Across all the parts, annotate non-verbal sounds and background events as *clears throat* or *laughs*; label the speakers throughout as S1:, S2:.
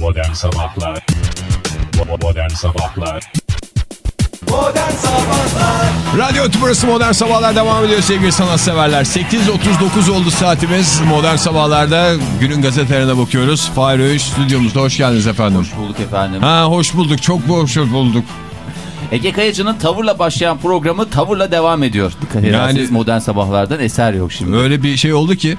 S1: Modern Sabahlar Modern Sabahlar
S2: Modern Sabahlar
S3: Radyo Tübrası Modern Sabahlar devam ediyor sevgili sanatseverler. 8.39 oldu saatimiz. Modern Sabahlar'da günün gazetelerine bakıyoruz. Fahir Öğüş stüdyomuzda. Hoş geldiniz efendim.
S4: Hoş bulduk efendim.
S3: Ha hoş bulduk. Çok hoş bulduk.
S4: Ege Kayacı'nın tavırla başlayan programı tavırla devam ediyor. Dikkat
S3: Yani-
S4: modern sabahlardan eser yok şimdi.
S3: Öyle bir şey oldu ki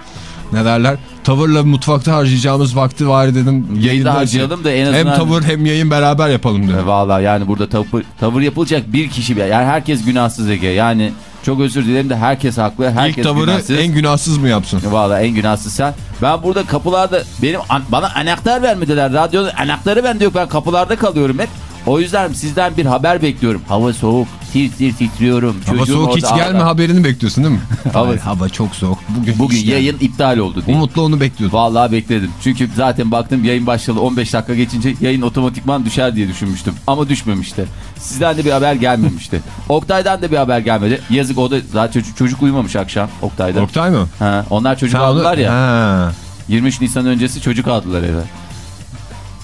S3: ne derler? Tavırla mutfakta harcayacağımız vakti var dedim. Yayında
S4: harcayalım da en azından-
S3: Hem tavır hem yayın beraber yapalım dedim.
S4: E, Vallahi yani burada tavır, tavır yapılacak bir kişi. Yani herkes günahsız Ege. Yani çok özür dilerim de herkes haklı. Herkes
S3: İlk tavırı
S4: günahsız.
S3: en günahsız mı yapsın?
S4: Vallahi en günahsız sen. Ben burada kapılarda benim an- bana anahtar vermediler. Radyonun anahtarı bende yok. Ben kapılarda kalıyorum hep. O yüzden sizden bir haber bekliyorum. Hava soğuk. Tir tir titriyorum.
S3: Hava
S4: Çocuğum
S3: soğuk hiç gelme
S4: ağlar.
S3: haberini bekliyorsun değil mi? *laughs*
S4: Hava-
S3: Hayır, hava çok soğuk. Bugün,
S4: Bugün
S3: gelme.
S4: yayın iptal oldu diye.
S3: Umutla onu bekliyordum.
S4: Vallahi bekledim. Çünkü zaten baktım yayın başladı 15 dakika geçince yayın otomatikman düşer diye düşünmüştüm. Ama düşmemişti. Sizden de bir haber gelmemişti. *laughs* Oktay'dan da bir haber gelmedi. Yazık o da zaten çocuk, çocuk uyumamış akşam Oktay'da.
S3: Oktay mı?
S4: Ha, onlar çocuk
S3: onu-
S4: aldılar ya.
S3: Ha.
S4: 23 Nisan öncesi çocuk aldılar eve.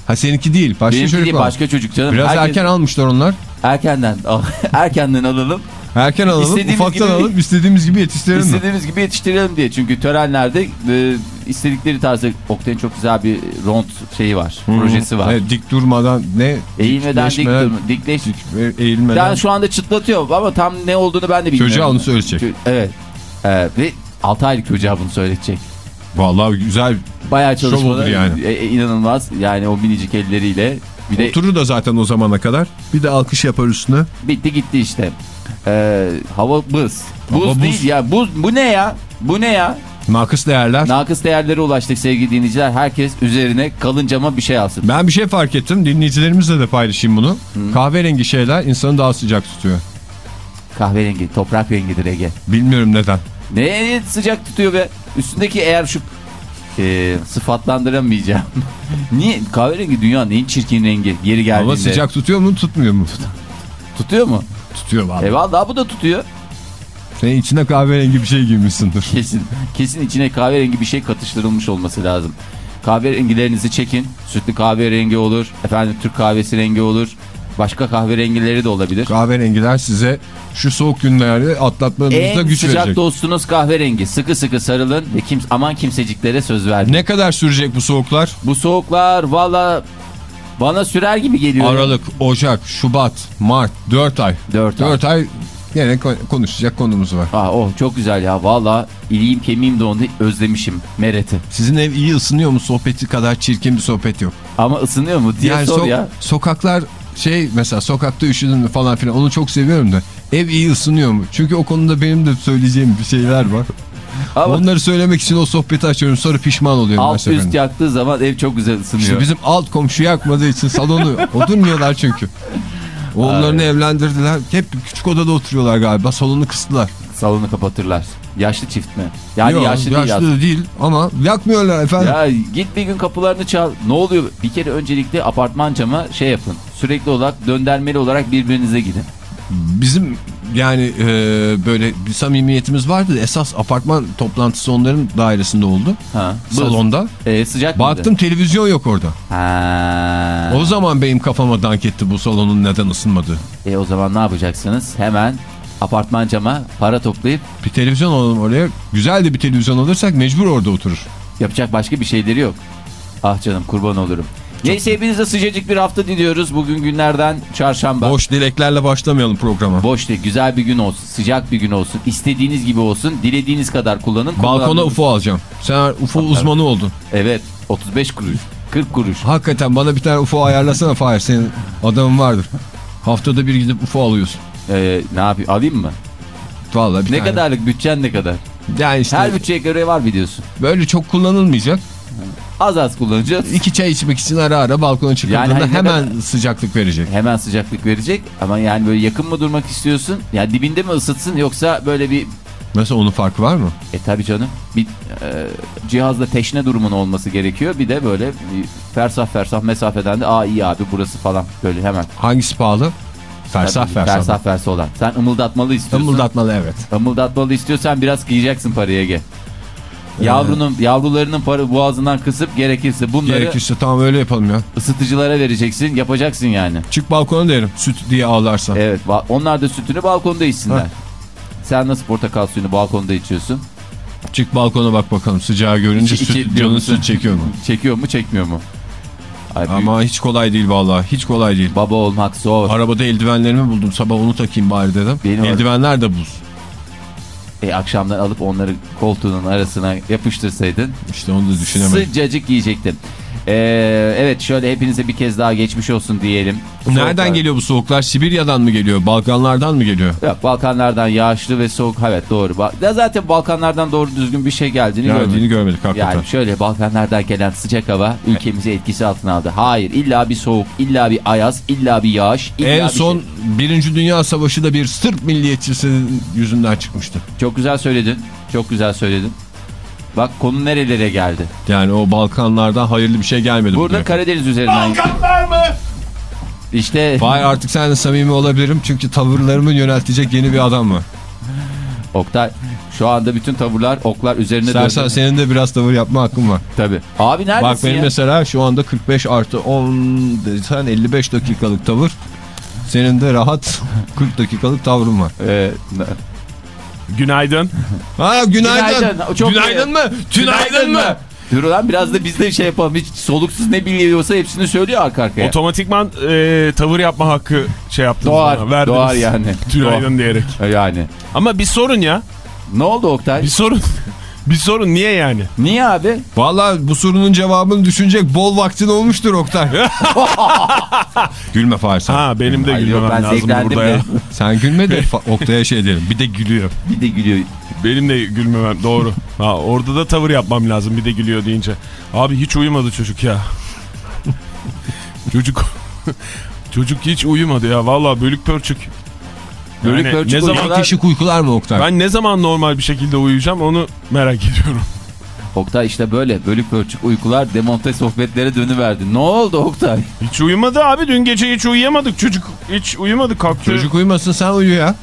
S3: Ha seninki değil. Başka
S4: Benimki
S3: çocuk
S4: değil, başka çocuk canım.
S3: Biraz
S4: Herkes-
S3: erken almışlar onlar.
S4: Erkenden *laughs* erkenden alalım.
S3: Erken alalım,
S4: İstediğimiz
S3: ufaktan
S4: gibi-
S3: alalım, istediğimiz gibi yetiştirelim mi?
S4: İstediğimiz gibi yetiştirelim diye. Çünkü törenlerde e, istedikleri tarzda Oktay'ın çok güzel bir ront şeyi var. Projesi var.
S3: Evet, dik durmadan ne?
S4: Eğilmeden dik durma. Dikleş.
S3: dik ve eğilmeden.
S4: Yani şu anda çıtlatıyor ama tam ne olduğunu ben de bilmiyorum.
S3: Çocuğa onu söyleyecek.
S4: Evet. Ee, ve 6 aylık çocuğa bunu söyletecek.
S3: Vallahi güzel.
S4: Bayağı
S3: olur yani.
S4: E, e, inanılmaz. Yani o minicik elleriyle. Bir de
S3: Oturur da zaten o zamana kadar. Bir de alkış yapar üstüne.
S4: bitti gitti işte. Ee, hava buz. Buz
S3: Hava buz.
S4: değil ya. Buz, bu ne ya? Bu ne ya?
S3: Nakıs değerler.
S4: Nakıs değerlere ulaştık sevgili dinleyiciler. Herkes üzerine kalın cama bir şey alsın.
S3: Ben bir şey fark ettim. Dinleyicilerimizle de paylaşayım bunu. Kahverengi şeyler insanı daha sıcak tutuyor.
S4: Kahverengi, toprak rengidir Ege.
S3: Bilmiyorum neden.
S4: Ne sıcak tutuyor be? Üstündeki eğer şu e, sıfatlandıramayacağım. *laughs* Niye? Kahverengi dünyanın en çirkin rengi. Yeri geldiğinde.
S3: Hava sıcak tutuyor mu tutmuyor mu?
S4: Tutuyor mu?
S3: Tutuyor vallahi.
S4: E vallahi bu da tutuyor.
S3: Senin içine kahverengi bir şey giymişsindir. *laughs*
S4: Kesin. Kesin içine kahverengi bir şey katıştırılmış olması lazım. Kahverengilerinizi çekin. Sütlü kahverengi olur. Efendim Türk kahvesi rengi olur. Başka kahverengileri de olabilir.
S3: Kahverengiler size şu soğuk günleri atlatmanızda
S4: En
S3: güç
S4: sıcak
S3: verecek.
S4: dostunuz kahverengi. Sıkı sıkı sarılın ve kim, aman kimseciklere söz vermeyin.
S3: Ne kadar sürecek bu soğuklar?
S4: Bu soğuklar valla bana sürer gibi geliyor.
S3: Aralık, Ocak, Şubat, Mart 4 ay.
S4: 4 ay.
S3: 4 ay yine ko- konuşacak konumuz var.
S4: Ah, oh çok güzel ya valla iliğim kemiğim dondu özlemişim Meret'i.
S3: Sizin ev iyi ısınıyor mu? Sohbeti kadar çirkin bir sohbet yok.
S4: Ama ısınıyor mu diye
S3: yani
S4: sor
S3: so-
S4: ya.
S3: sokaklar şey mesela sokakta üşüdün mü falan filan onu çok seviyorum da ev iyi ısınıyor mu? Çünkü o konuda benim de söyleyeceğim bir şeyler var.
S4: Ama
S3: Onları söylemek için o sohbeti açıyorum sonra pişman oluyorum.
S4: alt üst yaktığı zaman ev çok güzel ısınıyor.
S3: İşte bizim alt komşu yakmadığı için salonu *laughs* oturmuyorlar çünkü. Oğullarını evlendirdiler. Hep küçük odada oturuyorlar galiba. Salonu kıstılar.
S4: Salonu kapatırlar. Yaşlı çift mi? Yani
S3: Yok,
S4: yaşlı, değil
S3: yaşlı
S4: aslında.
S3: da değil ama yakmıyorlar efendim.
S4: Ya git bir gün kapılarını çal. Ne oluyor? Bir kere öncelikle apartman cama şey yapın. Sürekli olarak döndürmeli olarak birbirinize gidin.
S3: Bizim yani e, böyle bir samimiyetimiz vardı. Esas apartman toplantısı onların dairesinde oldu.
S4: Ha.
S3: Salonda.
S4: Ee, sıcak
S3: Baktım televizyon yok orada.
S4: mıydı? Ha.
S3: O zaman benim kafama dank etti bu salonun neden ısınmadığı.
S4: E o zaman ne yapacaksınız? Hemen apartman cama para toplayıp
S3: Bir televizyon alalım oraya. Güzel de bir televizyon alırsak mecbur orada oturur.
S4: yapacak başka bir şeyleri yok. Ah canım kurban olurum. Neyse hepinize sıcacık bir hafta diliyoruz. Bugün günlerden çarşamba.
S3: Boş dileklerle başlamayalım programa.
S4: Boş değil. Güzel bir gün olsun. Sıcak bir gün olsun. İstediğiniz gibi olsun. Dilediğiniz kadar kullanın.
S3: Balkona
S4: Kullandığınız-
S3: UFO alacağım. Sen UFO uzmanı oldun.
S4: Evet. 35 kuruş. 40 kuruş.
S3: Hakikaten bana bir tane UFO ayarlasana Fahir. Senin adamın vardır. Haftada bir gidip UFO alıyorsun.
S4: Ee, ne yapayım? Alayım mı?
S3: Vallahi bir
S4: Ne
S3: tane.
S4: kadarlık bütçen ne kadar?
S3: Yani işte
S4: Her bütçeye göre var biliyorsun.
S3: böyle çok kullanılmayacak.
S4: Az az kullanacağız.
S3: İki çay içmek için ara ara balkona çıkıldığında
S4: Yani hani
S3: hemen
S4: kadar-
S3: sıcaklık verecek.
S4: Hemen sıcaklık verecek ama yani böyle yakın mı durmak istiyorsun? Yani dibinde mi ısıtsın yoksa böyle bir
S3: Nasıl onun farkı var mı?
S4: E tabi canım. Bir e, cihazda teşne durumun olması gerekiyor. Bir de böyle bir fersah fersah mesafeden de aa iyi abi burası falan böyle hemen.
S3: Hangisi pahalı? Fersah fersah.
S4: Fersah fersah olan. Sen ımıldatmalı istiyorsun.
S3: Imıldatmalı evet.
S4: Imıldatmalı istiyorsan biraz kıyacaksın paraya ge. Yavrunun, yavrularının para boğazından kısıp gerekirse bunları
S3: Gerekirse tamam öyle yapalım ya.
S4: ısıtıcılara vereceksin. Yapacaksın yani.
S3: Çık balkona derim süt diye ağlarsa.
S4: Evet. ba- Onlar da sütünü balkonda içsinler.
S3: Ha.
S4: Sen nasıl portakal suyunu balkonda içiyorsun?
S3: Çık balkona bak bakalım sıcağı görünce
S4: İçi-
S3: süt,
S4: içi diyor
S3: canın
S4: musun?
S3: süt çekiyor mu? *laughs*
S4: Çekiyor mu çekmiyor mu? Ay, büyük-
S3: Ama hiç kolay değil vallahi hiç kolay değil.
S4: Baba olmak zor.
S3: Arabada eldivenlerimi buldum sabah onu takayım bari dedim.
S4: Benim.
S3: Eldivenler de buz.
S4: E, akşamdan alıp onları koltuğunun arasına yapıştırsaydın
S3: İşte onu da düşünemedim.
S4: sıcacık yiyecektin. Ee, evet şöyle hepinize bir kez daha geçmiş olsun diyelim.
S3: Nereden
S4: Soğuklar-
S3: geliyor bu soğuklar? Sibirya'dan mı geliyor? Balkanlardan mı geliyor?
S4: Yok Balkanlardan yağışlı ve soğuk. Evet doğru. Ba- Ya zaten Balkanlardan doğru düzgün bir şey geldiğini
S3: Geldiğini
S4: görmedik.
S3: görmedik hakikaten.
S4: Yani şöyle Balkanlardan gelen sıcak hava ülkemizi etkisi altına aldı. Hayır illa bir soğuk, illa bir ayaz, illa bir yağış, illa
S3: en
S4: bir
S3: son
S4: şey.
S3: Birinci Dünya Savaşı da bir Sırp milliyetçisinin yüzünden çıkmıştı.
S4: Çok güzel söyledin. Çok güzel söyledin. Bak konu nerelere geldi.
S3: Yani o Balkanlardan hayırlı bir şey gelmedi.
S4: Burada
S3: bugüne.
S4: Karadeniz üzerinden.
S2: Balkanlar mı?
S4: İşte
S3: Hayır artık seninle samimi olabilirim çünkü tavırlarımı yöneltecek yeni bir adam var.
S4: Oktay şu anda bütün tavırlar oklar üzerine
S3: İstersen
S4: döndü.
S3: senin de biraz tavır yapma hakkın var.
S4: Tabii. Abi neredesin
S3: Bak benim
S4: ya?
S3: mesela şu anda 45 artı 10 desen 55 dakikalık tavır. Senin de rahat *laughs* 40 dakikalık tavrın var.
S4: Ee,
S5: Günaydın.
S3: Ha günaydın.
S4: Günaydın. Çok
S3: günaydın
S4: iyi.
S3: mı? Günaydın mı?
S4: Dur ulan biraz da biz de şey yapalım. Hiç soluksuz ne biliyorsa hepsini söylüyor arka arkaya.
S5: Otomatikman e, tavır yapma hakkı şey yaptınız
S4: Doğar,
S5: bana. Verdiniz.
S4: doğar yani.
S5: Günaydın diyerek.
S4: Yani.
S5: Ama bir sorun ya.
S4: Ne oldu Oktay?
S5: Bir sorun. Bir sorun niye yani?
S4: Niye abi?
S3: Valla bu sorunun cevabını düşünecek bol vaktin olmuştur Oktay. *laughs* Gülme Fahir sen.
S5: Ha benim de
S4: Ay, yok,
S5: gülmemem
S4: ben
S5: lazım burada ya. *laughs*
S3: Sen gülme de Oktay'a şey diyelim. Bir de gülüyor.
S4: Bir de gülüyor.
S5: Benim de gülmemem doğru. Ha orada da tavır yapmam lazım bir de gülüyor deyince. Abi hiç uyumadı çocuk ya. *laughs* çocuk çocuk hiç uyumadı ya. Vallahi bölük pörçük.
S4: Bölük
S5: Yani ne zaman
S4: uykular-
S3: Kişi uykular mı Oktay?
S5: ben ne zaman normal bir şekilde uyuyacağım onu merak ediyorum.
S4: Oktay işte böyle bölük pörçük uykular demonte sohbetlere dönüverdi. Ne oldu Oktay?
S5: Hiç uyumadı abi dün gece hiç uyuyamadık çocuk. Hiç uyumadı kalktı.
S3: Çocuk uyumasın sen uyu ya.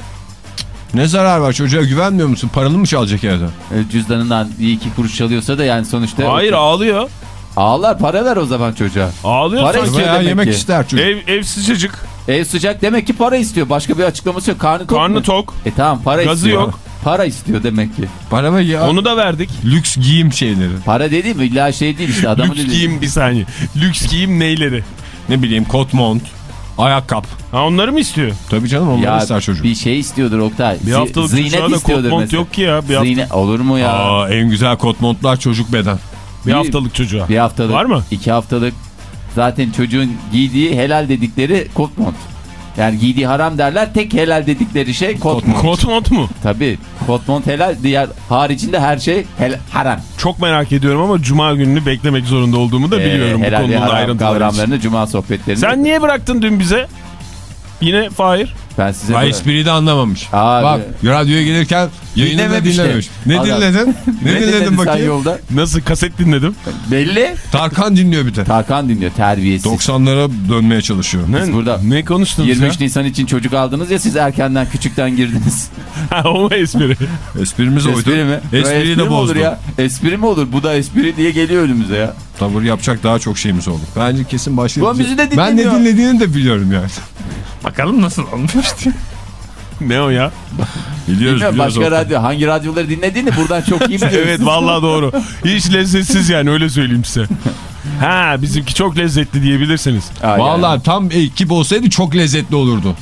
S3: Ne zarar var çocuğa güvenmiyor musun? Paralı mı çalacak evde?
S4: E, Cüzdanından bir iki kuruş çalıyorsa da yani sonuçta...
S5: Hayır ağlıyor.
S4: Ağlar para ver o zaman çocuğa.
S5: Ağlıyor
S4: Para istiyor demek
S3: yemek
S4: ki.
S3: ister çocuk.
S5: Ev, ev sıcacık.
S4: Ev sıcak demek ki para istiyor. Başka bir açıklaması yok. Karnı tok
S5: Karnı
S4: mu?
S5: tok.
S4: E tamam para
S5: Gazı
S4: istiyor.
S5: yok.
S4: Para istiyor demek ki.
S3: Para mı ya?
S5: Onu da verdik.
S3: Lüks giyim şeyleri.
S4: Para dediğim illa şey değil işte adamın
S5: Lüks giyim bir saniye. Lüks giyim neyleri?
S3: Ne bileyim kot mont, ayakkabı.
S5: Ha onları mı istiyor?
S3: Tabii canım onları
S4: Ya
S3: ister çocuk.
S4: bir şey istiyordur Oktay.
S5: Bir haftalık çocuğa da kot
S4: istiyordur
S5: mont
S4: mesela.
S5: yok ki ya. Bir, hafta-
S4: Ziynet olur mu ya?
S3: Aa, en güzel kot montlar çocuk beden.
S5: bir haftalık çocuğa.
S4: Bir haftalık.
S5: Var mı?
S4: İki haftalık. Zaten çocuğun giydiği helal dedikleri kot mont. Yani giydiği haram derler tek helal dedikleri şey kot,
S3: Kot
S4: mont.
S5: Kot mont mu?
S4: Tabii kot mont helal diğer haricinde her şey hel- haram.
S5: Çok merak ediyorum ama cuma gününü beklemek zorunda olduğumu da
S4: Ee,
S5: biliyorum bu
S4: helal ve
S5: konunun ayrıntıları. için.
S4: kavramlarını cuma sohbetlerinde.
S5: Sen niye bıraktın dün bize? Yine Fahir.
S4: Ben size bırak-
S3: espriyi de anlamamış.
S4: Abi.
S3: Bak radyoya gelirken yayını da
S4: Dinlememiş.
S3: Ne
S4: Adam-
S3: dinledin? *laughs* Ne,
S4: Ne
S3: dinledin bakayım?
S4: yolda?
S5: Nasıl kaset dinledim?
S4: Belli.
S3: Tarkan dinliyor bir de.
S4: Tarkan dinliyor terbiyesiz.
S3: 90'lara dönmeye çalışıyor.
S5: Ne,
S4: Biz burada
S5: ne konuştunuz
S4: 23
S5: ya?
S4: Nisan için çocuk aldınız ya siz erkenden küçükten girdiniz. *laughs*
S5: Ha, o mu espri?
S3: Esprimiz oydu.
S4: espri mi?
S3: Espriyi
S4: Espri
S3: de
S4: mi
S3: bozdu.
S4: olur ya? Espri mi olur? Bu da espri diye geliyor önümüze ya.
S3: Tavır yapacak daha çok şeyimiz oldu. Bence kesin
S4: de
S3: Ben ne dinlediğini de biliyorum yani. Bakalım nasıl olmuş diye. *laughs*
S5: ne o ya?
S3: Biliyoruz
S4: Bilmiyorum
S3: biliyoruz.
S4: başka
S3: Oktay.
S4: radyo hangi radyoları dinlediğini buradan çok iyi *laughs* biliyoruz.
S5: evet vallahi doğru. Hiç lezzetsiz yani öyle söyleyeyim size. *laughs* Ha bizimki çok lezzetli diyebilirsiniz.
S4: Yani.
S3: Vallahi tam ekip olsaydı çok lezzetli olurdu.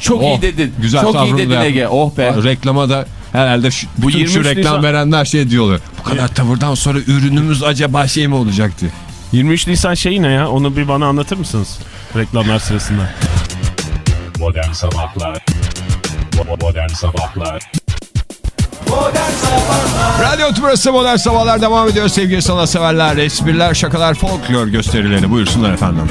S4: çok
S3: Oh,
S4: iyi dedin.
S3: güzel
S4: çok iyi dedin
S3: da
S4: Ege. Oh be.
S3: Reklama da herhalde şu,
S5: Bu
S3: bütün şu
S5: 23
S3: reklam
S5: Nisan-
S3: verenler şey diyorlar. Bu kadar tavırdan sonra ürünümüz acaba şey mi olacak diye.
S5: 23 Nisan şeyi ne ya? Onu bir bana anlatır mısınız? Reklamlar sırasında.
S1: Modern Sabahlar Modern Sabahlar
S2: Modern Sabahlar
S3: Radyo Tümrüt'ü Modern Sabahlar devam ediyor sevgili sanatseverler. Espriler, şakalar, folklor gösterileri buyursunlar efendim.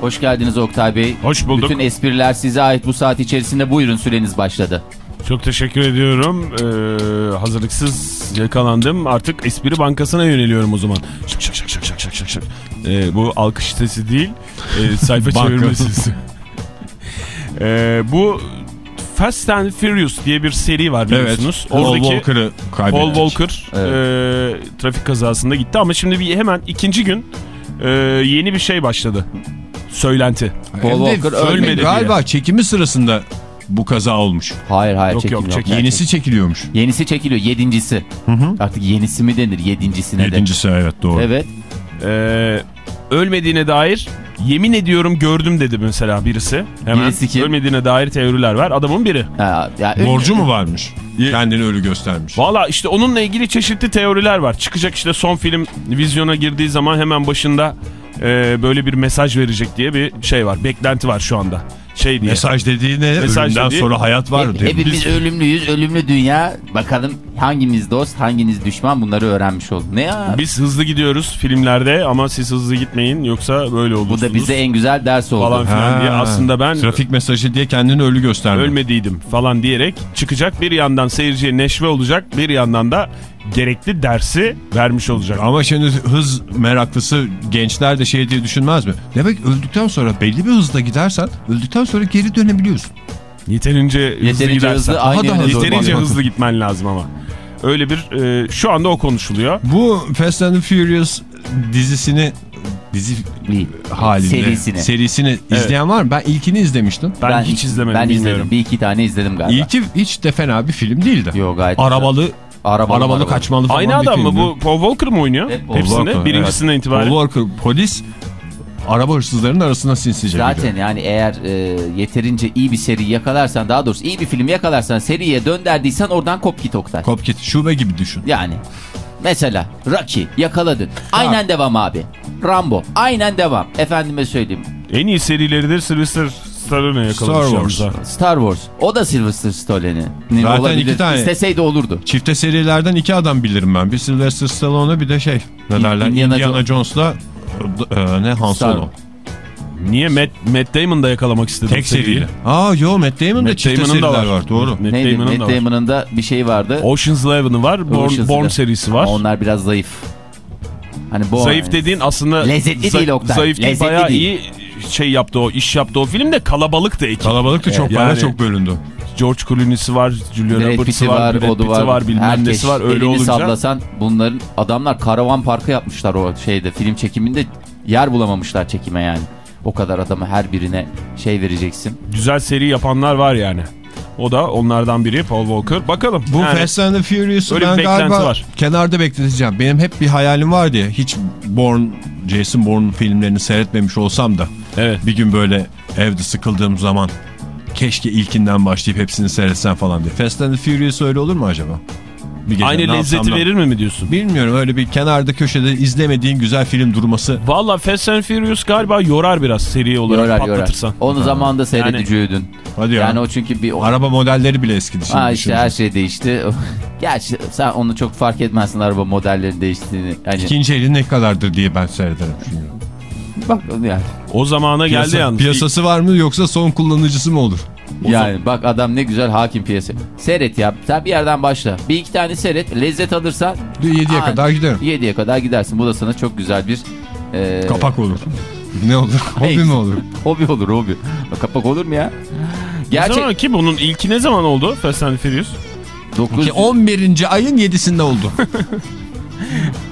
S4: Hoş geldiniz Oktay Bey.
S5: Hoş bulduk.
S4: Bütün espriler size ait bu saat içerisinde buyurun süreniz başladı.
S5: Çok teşekkür ediyorum. Ee, hazırlıksız yakalandım. Artık espri bankasına yöneliyorum o zaman. Şak şak şak şak şak şak şak şak. Ee, bu alkış sesi değil. e, sayfa *laughs*
S3: Banka.
S5: çevirme sesi. Ee, bu Fast and Furious diye bir seri var
S3: Evet.
S5: biliyorsunuz.
S3: Paul
S5: Oradaki
S3: Walker'ı kaybettik.
S5: Paul Walker e, trafik kazasında gitti ama şimdi bir hemen ikinci gün e, yeni bir şey başladı. Söylenti.
S4: Paul Walker
S3: ölmedi
S5: ölmedi diye.
S3: Galiba çekimi sırasında bu kaza olmuş.
S4: Hayır hayır
S5: Yok, yok,
S4: çekim yok.
S5: çekim.
S3: Yenisi çekiliyormuş.
S4: Yenisi çekiliyor yedincisi. Artık yenisi mi denir yedincisine
S3: Yedincisi evet
S4: de.
S3: doğru.
S4: Evet.
S5: E, ölmediğine dair yemin ediyorum gördüm dedi mesela birisi. Hemen
S4: Birisi kim?
S5: ölmediğine dair teoriler var. Adamın biri.
S4: Ha, ya
S3: Borcu mu varmış? Kendini ölü göstermiş.
S5: Valla işte onunla ilgili çeşitli teoriler var. Çıkacak işte son film vizyona girdiği zaman hemen başında e, böyle bir mesaj verecek diye bir şey var. Beklenti var şu anda. Şey diye.
S3: Mesaj dediğine
S5: Mesaj
S3: ölümden
S5: dediği-
S3: sonra hayat var
S4: Hep-
S3: diyor.
S4: hepimiz
S3: Biz-
S4: ölümlüyüz, ölümlü dünya. Bakalım hanginiz dost, hanginiz düşman bunları öğrenmiş olduk. Ne ya?
S5: Biz hızlı gidiyoruz filmlerde ama siz hızlı gitmeyin yoksa böyle olursunuz.
S4: Bu da bize en güzel ders oldu.
S5: Falan filan diye aslında ben
S3: Trafik mesajı diye kendini ölü gösterme.
S5: ölmediydim falan diyerek çıkacak. Bir yandan seyirciye neşve olacak bir yandan da gerekli dersi vermiş olacak.
S3: Ama şimdi hız meraklısı gençler de şey diye düşünmez mi? Demek öldükten sonra belli bir hızda gidersen öldükten sonra geri dönebiliyorsun.
S5: Yeterince, hızlı
S4: Yeterince
S5: gidersen.
S4: hızlı,
S3: daha
S4: yöne doğru
S5: Yeterince hızlı gitmen lazım ama. Öyle bir e, şu anda o konuşuluyor.
S3: Bu Fast and the Furious dizisini dizi halinde
S4: Serisini.
S3: serisini izleyen var mı? Ben ilkini izlemiştim.
S5: Ben, hiç izlemedim
S4: Ben
S5: bilmiyorum.
S4: izledim. Bir iki tane izledim galiba.
S3: İlki hiç de fena bir film değildi.
S4: Yo gayet
S3: Arabalı,
S4: güzel. Arabalı,
S3: arabalı
S4: arabalı.
S3: kaçmalı falan
S5: Aynı adam mı bu? Paul Walker mı oynuyor?
S4: Hep Paul
S5: Hepsinde
S3: Walker,
S5: birincisinden
S3: evet.
S5: itibaren.
S3: Paul Walker polis araba hırsızlarının arasına sinsice
S4: Zaten
S3: giriyor.
S4: yani eğer e, yeterince iyi bir seri yakalarsan daha doğrusu iyi bir film yakalarsan seriye dönderdiysen oradan kop git Oktay.
S3: Kop git şube gibi düşün.
S4: Yani mesela Rocky yakaladın. Aynen devam abi. Rambo aynen devam. Efendime söyleyeyim.
S5: En iyi serileridir Sylvester Stallone yakalamış.
S3: Star Wars.
S4: Star Wars. O da Sylvester Stallone'nin
S3: Zaten
S4: olabilir.
S3: iki tane.
S4: İsteseydi olurdu.
S3: Çifte serilerden iki adam bilirim ben. Bir Sylvester Stallone bir de şey ne derler
S4: Indiana
S3: Indiana, Jones'la e, ne Han
S4: Star-
S3: Solo.
S5: Niye Matt, Matt Damon da yakalamak istedi
S3: Tek seriyle. Aa yo Matt Damon'da
S5: Matt
S3: çifte
S5: Damon'ın da
S3: seriler
S5: var.
S3: var. Doğru.
S5: Matt? Damon'ın da
S4: Matt
S5: var.
S4: Damon'ın da bir şey vardı.
S5: Ocean's Eleven'ı var. Born,
S4: Ocean's
S5: Born serisi var.
S4: Ama Onlar biraz zayıf. Hani bu
S5: Zayıf dediğin aslında
S4: Lezzetli değil Oktay,
S5: Zayıf değil
S4: lezzetli
S5: bayağı
S4: değil.
S5: iyi şey yaptı o iş yaptı o film de kalabalık da ekip.
S3: Kalabalık da çok
S5: Evet.
S3: para
S5: Yani-
S3: çok bölündü.
S5: George Clooney'si var, Julia
S4: Brad
S5: Roberts'ı var,
S4: var,
S5: Brad Pitt'i
S4: var.
S5: var, bilmem
S4: Herkes
S5: nesi var öyle
S4: elini
S5: olunca.
S4: sallasan bunların adamlar karavan parkı yapmışlar o şeyde film çekiminde yer bulamamışlar çekime yani. O kadar adamı her birine şey vereceksin.
S5: Güzel seri yapanlar var yani. O da onlardan biri Paul Walker. Bakalım.
S3: Bu
S5: yani,
S3: Fast and the Furious'u ben galiba
S5: var.
S3: kenarda bekleteceğim. Benim hep bir hayalim var diye hiç Bourne, Jason Bourne filmlerini seyretmemiş olsam da
S5: Evet.
S3: bir gün böyle evde sıkıldığım zaman keşke ilkinden başlayıp hepsini seyretsem falan diye. Fast and the Furious öyle olur mu acaba? Bir gece
S5: Aynı lezzeti verir mi mi diyorsun?
S3: Bilmiyorum öyle bir kenarda köşede izlemediğin güzel film durması.
S5: Valla Fast and Furious galiba yorar biraz seri olarak
S4: Yorar yorar.
S5: patlatırsan.
S4: Onu zamanında seyredicidin.
S3: Hadi ya.
S4: Yani o çünkü bir...
S3: Araba modelleri bile eskidi şimdi.
S4: Ha işte her şey değişti. *laughs* Gerçi sen onu çok fark etmezsin araba modelleri değiştiğini. Yani
S3: İkinci eli ne kadardır diye ben seyrederim çünkü.
S4: Bak yani.
S5: O zamana geldi
S3: Piyasa-
S5: yalnız.
S3: Piyasası var mı yoksa son kullanıcısı mı olur?
S4: Yani bak adam ne güzel hakim piyasa. Seyret ya. Sen bir yerden başla. Bir iki tane seyret. Lezzet alırsan
S3: 7'ye
S4: Aa,
S3: kadar giderim.
S4: 7'ye kadar gidersin. Bu da sana çok güzel bir e,
S3: Kapak olur. ne olur? *laughs* Hobi mi olur?
S4: hobi olur hobi. Kapak olur mu ya?
S5: Ne
S4: Gerçek
S5: zaman ki bunun ilki ne zaman oldu Fast and Furious?
S4: 9
S3: Ki 11. ayın 7'sinde oldu. *laughs*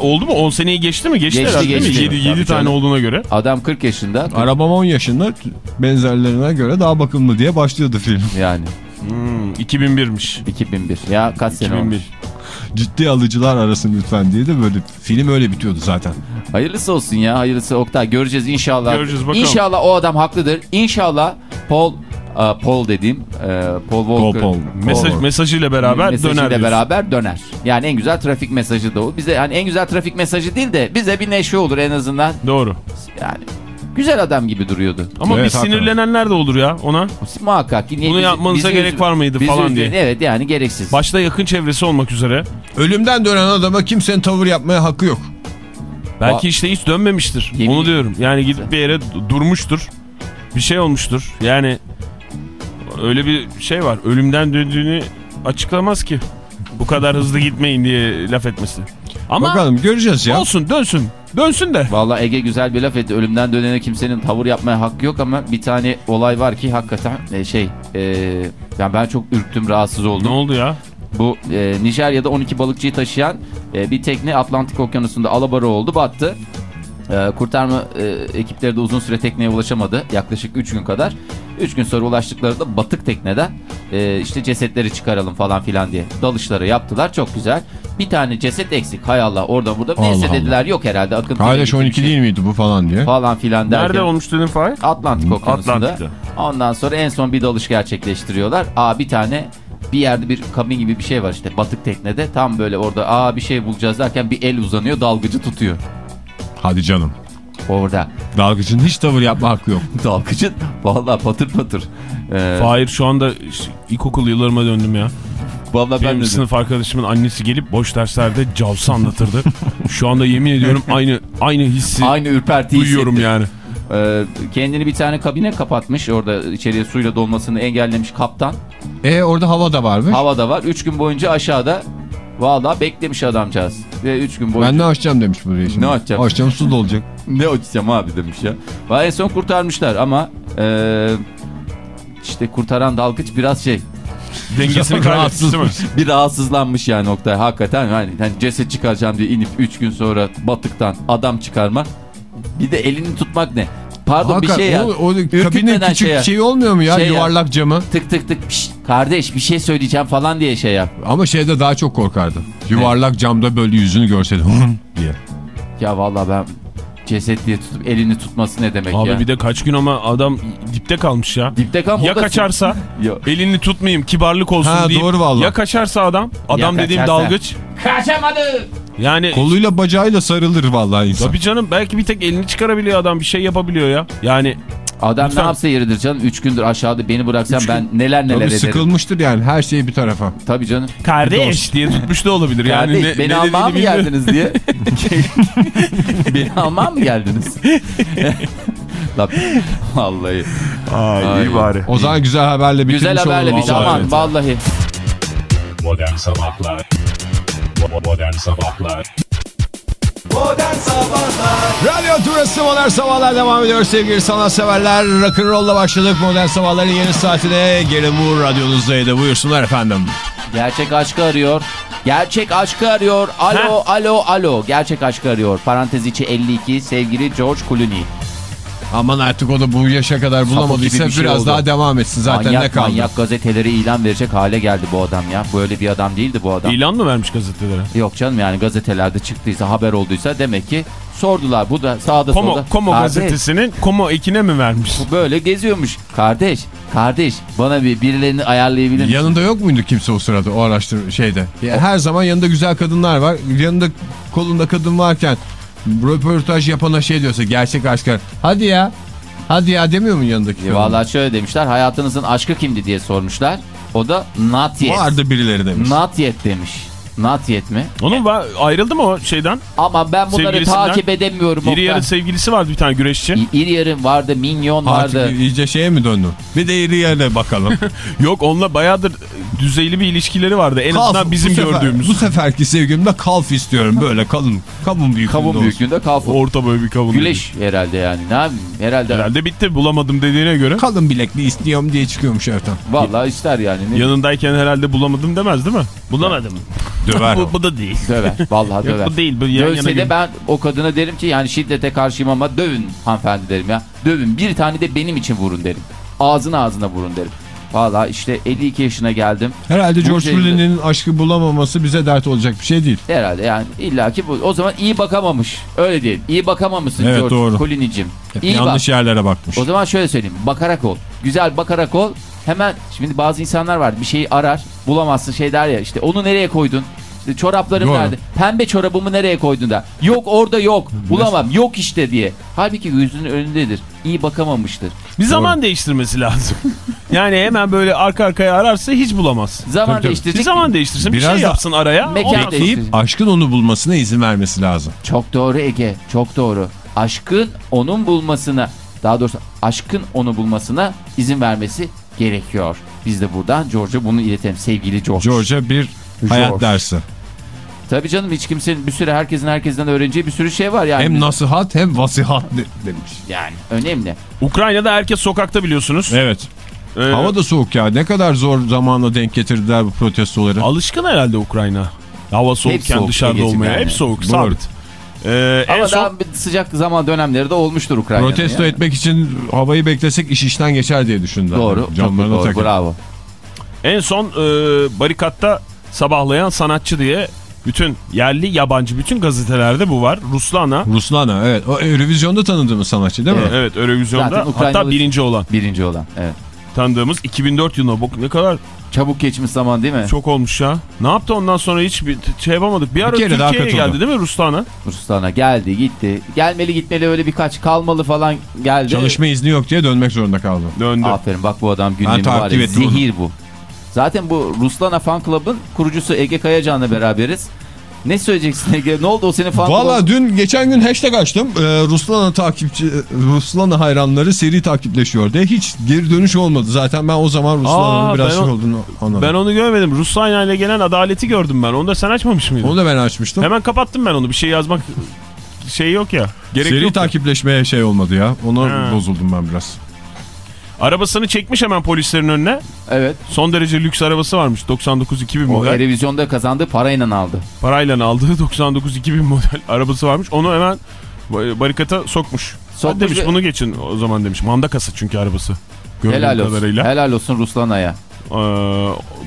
S5: Oldu mu? 10 seneyi geçti mi? Geçti,
S4: Geçti,
S5: herhalde değil mi?
S4: geçti.
S5: 7,
S4: Tabii
S5: tane
S4: canım.
S5: olduğuna göre.
S4: adam 40 yaşında.
S3: Arabam 10 yaşında benzerlerine göre daha bakımlı diye başlıyordu film. *laughs*
S4: Yani
S5: Hmm, 2001'miş.
S4: 2001. Ya kaç sene
S5: 2001.
S4: olmuş.
S3: Ciddi alıcılar arasın lütfen diye de böyle film öyle bitiyordu zaten.
S4: Hayırlısı olsun ya. Hayırlısı Oktay. Göreceğiz inşallah.
S5: Göreceğiz, bakalım.
S4: İnşallah o adam haklıdır. İnşallah Paul Paul dediğim e, Paul Walker.
S3: Paul.
S5: Mesaj, mesajıyla beraber
S4: mesajıyla
S5: döner diyorsun.
S4: beraber döner. Yani en güzel trafik mesajı da o. Bize hani en güzel trafik mesajı değil de bize bir neşe olur en azından.
S5: Doğru.
S4: Yani güzel adam gibi duruyordu.
S5: Ama
S3: Evet,
S5: bir sinirlenenler de olur ya ona.
S4: Muhakkak. Yine
S5: Bunu
S4: bizi-
S5: yapmanıza
S4: bizi
S5: gerek var mıydı
S4: bizi
S5: falan diye.
S4: Evet yani gereksiz.
S5: Başta yakın çevresi olmak üzere.
S3: Ölümden dönen adama kimsenin tavır yapmaya hakkı yok.
S5: Belki işte hiç dönmemiştir.
S4: Yemin-
S5: Onu diyorum. Yani gidip bir yere durmuştur. Bir şey olmuştur. Yani öyle bir şey var. Ölümden döndüğünü açıklamaz ki. Bu kadar hızlı gitmeyin diye laf etmesi. Ama
S3: Bakalım göreceğiz ya.
S5: olsun dönsün. Dönsün de.
S4: Valla Ege güzel bir laf etti. Ölümden dönene kimsenin tavır yapmaya hakkı yok ama bir tane olay var ki hakikaten e, şey e, yani ben çok ürktüm rahatsız
S5: Ne
S4: oldum.
S5: oldu ya?
S4: Bu e, Nijerya'da 12 balıkçıyı taşıyan e, bir tekne Atlantik Okyanusu'nda alabora oldu battı. E, kurtarma e, ekipleri de uzun süre tekneye ulaşamadı. Yaklaşık 3 gün kadar. 3 gün sonra ulaştıklarında batık tekneden e, işte cesetleri çıkaralım falan filan diye dalışları yaptılar. Çok güzel. Bir tane ceset eksik. Hay Allah orada burada. Neyse
S3: Allah Allah.
S4: dediler yok herhalde akıntı.
S3: Kardeş 12 değil miydi bu falan diye.
S4: Falan filan derken.
S5: Nerede olmuş dedin Fahir?
S4: Atlantik Okyanusu'nda.
S5: Atlantik'te.
S4: Ondan sonra en son bir dalış gerçekleştiriyorlar. Aa bir tane bir yerde bir kabin gibi bir şey var işte batık teknede. Tam böyle orada aa bir şey bulacağız derken bir el uzanıyor dalgıcı tutuyor.
S3: Hadi canım.
S4: Orada
S3: Dalgıcın hiç tavır yapma hakkı yok. *laughs*
S4: dalgıcın vallahi patır patır. Ee,
S5: Fahir şu anda ilkokul yıllarıma döndüm ya.
S4: vallahi ben
S5: Benim
S4: de
S5: sınıf arkadaşımın annesi gelip boş derslerde *laughs* Cavs'ı anlatırdı. Şu anda yemin ediyorum aynı aynı hissi
S4: aynı ürpertiyi
S5: duyuyorum
S4: hissettim.
S5: yani.
S4: Ee, kendini bir tane kabine kapatmış. Orada içeriye suyla dolmasını engellemiş kaptan.
S3: E orada hava da varmış.
S4: Havada var. 3 gün boyunca aşağıda vallahi beklemiş adamcağız. Ve 3 gün boyunca
S3: Ben ne açacağım demiş buraya şimdi.
S4: Ne açacağım?
S3: Açacağım su dolacak. *laughs*
S4: Ne açacağım abi demiş ya. Vay en son kurtarmışlar ama eee, işte kurtaran dalgıç biraz şey *laughs*
S5: Dengesini kaybetmiş değil mi?
S4: bir rahatsızlanmış yani Oktay hakikaten yani, hani ceset çıkaracağım diye inip 3 gün sonra batıktan adam çıkarmak bir de elini tutmak ne? Pardon bir
S3: Hakikaten,
S4: şey ya.
S3: O, o kabinin
S4: Ürkütmeden
S3: küçük
S4: şey ya.
S3: şey olmuyor mu ya
S4: Şey ya.
S3: yuvarlak camı?
S4: Tık tık tık "Şşt, kardeş bir şey söyleyeceğim falan diye şey yap.
S3: Ama şeyde daha çok korkardı. Yuvarlak camda böyle yüzünü görseydi "Hın" diye.
S4: Ya vallahi ben ceset diye tutup elini tutması ne demek
S5: Abi
S4: ya?
S5: bir de kaç gün ama adam dipte kalmış ya.
S4: Dipte kal
S5: Ya kaçarsa *laughs* elini tutmayayım kibarlık olsun
S3: Ha,
S5: deyip.
S3: doğru vallahi.
S5: Ya kaçarsa adam adam
S4: Ya
S5: dediğim
S4: kaçarsa.
S5: dalgıç.
S4: Kaçamadı.
S5: Yani
S3: Koluyla bacağıyla sarılır vallahi insan.
S5: tabii canım belki bir tek elini çıkarabiliyor adam bir şey yapabiliyor ya. Yani
S4: Adam
S5: Lütfen.
S4: ne yapsa yeridir canım. 3 gündür aşağıda beni bıraksan
S5: Üç
S4: ben neler neler
S3: Tabii
S4: ederim.
S3: sıkılmıştır yani her şey bir tarafa.
S4: Tabii canım.
S5: kardeş diye tutmuş da olabilir. Yani
S4: Kardeş
S5: ne,
S4: beni
S5: ne
S4: almaya mı
S5: bilmiyorum.
S4: geldiniz diye. *laughs* beni almaya mı geldiniz? *laughs* Vallahi.
S5: Ay,
S4: Ay.
S5: iyi bari.
S3: O zaman güzel haberle bitirmiş
S4: Güzel haberle
S5: Vallahi
S4: aman
S5: evet.
S4: vallahi.
S1: Modern Sabahlar Modern Sabahlar
S2: Modern Sabahlar
S3: Radyo Turası Modern Sabahlar devam ediyor sevgili sanatseverler. Rock'n'roll'la başladık. Modern Sabahların yeni saatine Geri Moore radyonuzdaydı. Buyursunlar efendim.
S4: Gerçek aşkı arıyor. Gerçek aşkı arıyor. Alo alo alo. Gerçek aşkı arıyor. Parantez içi 52 sevgili George Clooney.
S3: Aman artık o da bu yaşa kadar bulamadıysa
S4: bir şey
S3: biraz
S4: oldu.
S3: daha devam etsin. Zaten
S4: manyak
S3: ne kaldı?
S4: manyak gazeteleri ilan verecek hale geldi bu adam ya. Böyle bir adam değildi bu adam.
S5: İlan mı vermiş gazetelere?
S4: Yok canım yani gazetelerde çıktıysa haber olduysa demek ki sordular. Bu da sağda
S5: Komo,
S4: solda.
S5: Komo
S4: Kardeş,
S5: gazetesinin Komo ekine mi vermiş?
S4: Bu böyle geziyormuş. Kardeş, kardeş bana bir birilerini ayarlayabilir misin?
S3: Yanında yok muydu kimse o sırada o araştırma şeyde? Yani her zaman yanında güzel kadınlar var. Yanında kolunda kadın varken röportaj yapana şey diyorsa gerçek aşklar. Hadi ya. Hadi ya demiyor mu yanındaki
S4: E? Vallahi şöyle demişler. Hayatınızın aşkı kimdi diye sormuşlar. O da not yet.
S3: Vardı birileri demiş.
S4: Not yet demiş. Not yet mi?
S5: Onun var, ayrıldı mı o şeyden?
S4: Ama ben bunları takip edemiyorum.
S5: İri yarı sevgilisi vardı bir tane güreşçi.
S4: İ- İri yarım vardı, minyon vardı.
S3: Artık iyice şeye mi döndü? Bir de iri yerine bakalım. *laughs*
S5: Yok onunla bayağıdır düzeyli bir ilişkileri vardı. En azından bizim
S3: bu sefer-
S5: gördüğümüz.
S3: Bu seferki sevgilimde kalf istiyorum. Böyle kalın. Kavun büyüklüğünde
S4: Kavun büyüklüğünde kalfa.
S5: Orta boy bir kavun.
S4: Güleş herhalde yani. Ne yapayım? Herhalde.
S5: Herhalde bitti bulamadım dediğine göre.
S3: Kalın bilekli istiyorum diye çıkıyormuş evden.
S4: Vallahi ister yani. Ne
S5: Yanındayken herhalde bulamadım demez değil mi? Bulamadım.
S3: Döver.
S5: bu, bu da değil.
S4: döver. Vallahi
S5: Yok
S4: döver.
S5: bu değil. Bu yan yana
S4: Dövse de ben o kadına derim ki yani şiddete karşıyım ama dövün hanımefendi derim ya. Dövün bir tane de benim için vurun derim. Ağzına ağzına vurun derim. Valla işte 52 yaşına geldim.
S3: Herhalde
S4: Bu
S3: George
S4: şeyde-
S3: Clooney'nin aşkı bulamaması bize dert olacak bir şey değil.
S4: Herhalde yani illaki bu. O zaman iyi bakamamış. Öyle değil. İyi bakamamışsın
S3: Evet,
S4: George. Clooney'cim. İyi bak.
S3: Yanlış yerlere bakmış.
S4: O zaman şöyle söyleyeyim. Bakarak ol. Güzel bakarak ol. Hemen şimdi bazı insanlar var bir şeyi arar. Bulamazsın şey der ya işte onu nereye koydun? İşte çoraplarım
S3: Doğru.
S4: nerede? Pembe çorabımı nereye koydun da? Yok orada yok. Bulamam. Yok işte diye. Halbuki gözünün önündedir. İyi bakamamıştır.
S5: Bir zaman değiştirmesi lazım. *laughs* yani hemen böyle arka arkaya ararsa hiç bulamaz.
S4: Zaman değiştirecek.
S5: Bir zaman değiştirsin. Bir şey yapsın araya.
S4: Mekan
S3: Deyip aşkın onu bulmasına izin vermesi lazım.
S4: Çok doğru Ege. Çok doğru. Aşkın onun bulmasına daha doğrusu aşkın onu bulmasına izin vermesi gerekiyor. Biz de buradan George'a bunu iletelim. Sevgili George.
S3: George'a bir hayat
S4: George.
S3: dersi.
S4: Tabii canım hiç kimsenin bir sürü herkesin herkesten öğreneceği bir sürü şey var yani.
S3: Hem nasihat hem vasihat de- demiş.
S4: Yani önemli.
S5: Ukrayna'da herkes sokakta biliyorsunuz.
S3: Evet.
S5: Ee,
S3: Hava da soğuk ya. Ne kadar zor zamanla denk getirdiler bu protestoları.
S5: Alışkın herhalde Ukrayna. Hava soğukken
S4: soğuk,
S5: dışarıda olmaya.
S4: yani.
S5: Hep soğuk,
S3: Doğru.
S5: sabit. Ee, en
S4: Ama
S5: son
S4: daha bir sıcak zaman dönemleri de olmuştur Ukrayna'da.
S3: Protesto
S4: ya.
S3: etmek için havayı beklesek iş işten geçer diye düşündüler.
S4: Doğru.
S3: Camlarına
S4: doğru.
S3: takıp.
S4: Bravo.
S5: en son e, barikatta sabahlayan sanatçı diye bütün yerli yabancı bütün gazetelerde bu var. Ruslana
S3: Ruslana evet. O Eurovizyon'da tanıdığımız sanatçı değil mi?
S5: evet Eurovizyonda hatta birinci olan
S4: Birinci olan. Evet.
S5: tanıdığımız 2004 yılına bak ne kadar
S4: Çabuk geçmiş zaman değil mi?
S5: çok olmuş ya. Ne yaptı ondan sonra hiç bir şey yapamadık. Bir ara Türkiye'ye geldi değil mi Ruslana?
S4: Ruslana geldi gitti. Gelmeli gitmeli öyle birkaç kalmalı falan geldi.
S3: Çalışma izni yok diye dönmek zorunda kaldı.
S5: Döndü.
S4: Aferin bak bu adam gündemi var ya zehir bu. Zaten bu Ruslana Fan Club'ın kurucusu Ege Kayacan'la beraberiz. Ne söyleyeceksin Ege? Ne oldu o senin fan
S3: Valla dün geçen gün hashtag açtım. Ee, Ruslana takipçi, Ruslana hayranları seri takipleşiyor diye hiç geri dönüş olmadı. Zaten ben o zaman Ruslana'nın biraz şey olduğunu anladım.
S5: Ben onu görmedim. Ruslana ile gelen adaleti gördüm ben. Onu da sen açmamış mıydın?
S3: Onu da ben açmıştım.
S5: Hemen kapattım ben onu. Bir şey yazmak şey yok ya. Gerek
S3: seri
S5: yok. ya.
S3: takipleşmeye şey olmadı ya. Ona
S5: Ha.
S3: bozuldum ben biraz.
S5: Arabasını çekmiş hemen polislerin önüne.
S4: Evet.
S5: Son derece lüks arabası varmış. 99-2000
S4: O
S5: model.
S4: televizyonda kazandığı parayla aldı.
S5: Parayla aldığı 99-2000 *laughs* model arabası varmış. Onu hemen barikata sokmuş.
S4: Sokmuş
S5: demiş
S4: ve-
S5: bunu geçin o zaman demiş. Mandakası çünkü arabası. Gördüğüm
S4: Helal olsun.
S5: kadarıyla.
S4: Helal olsun Ruslana'ya.
S5: Ee,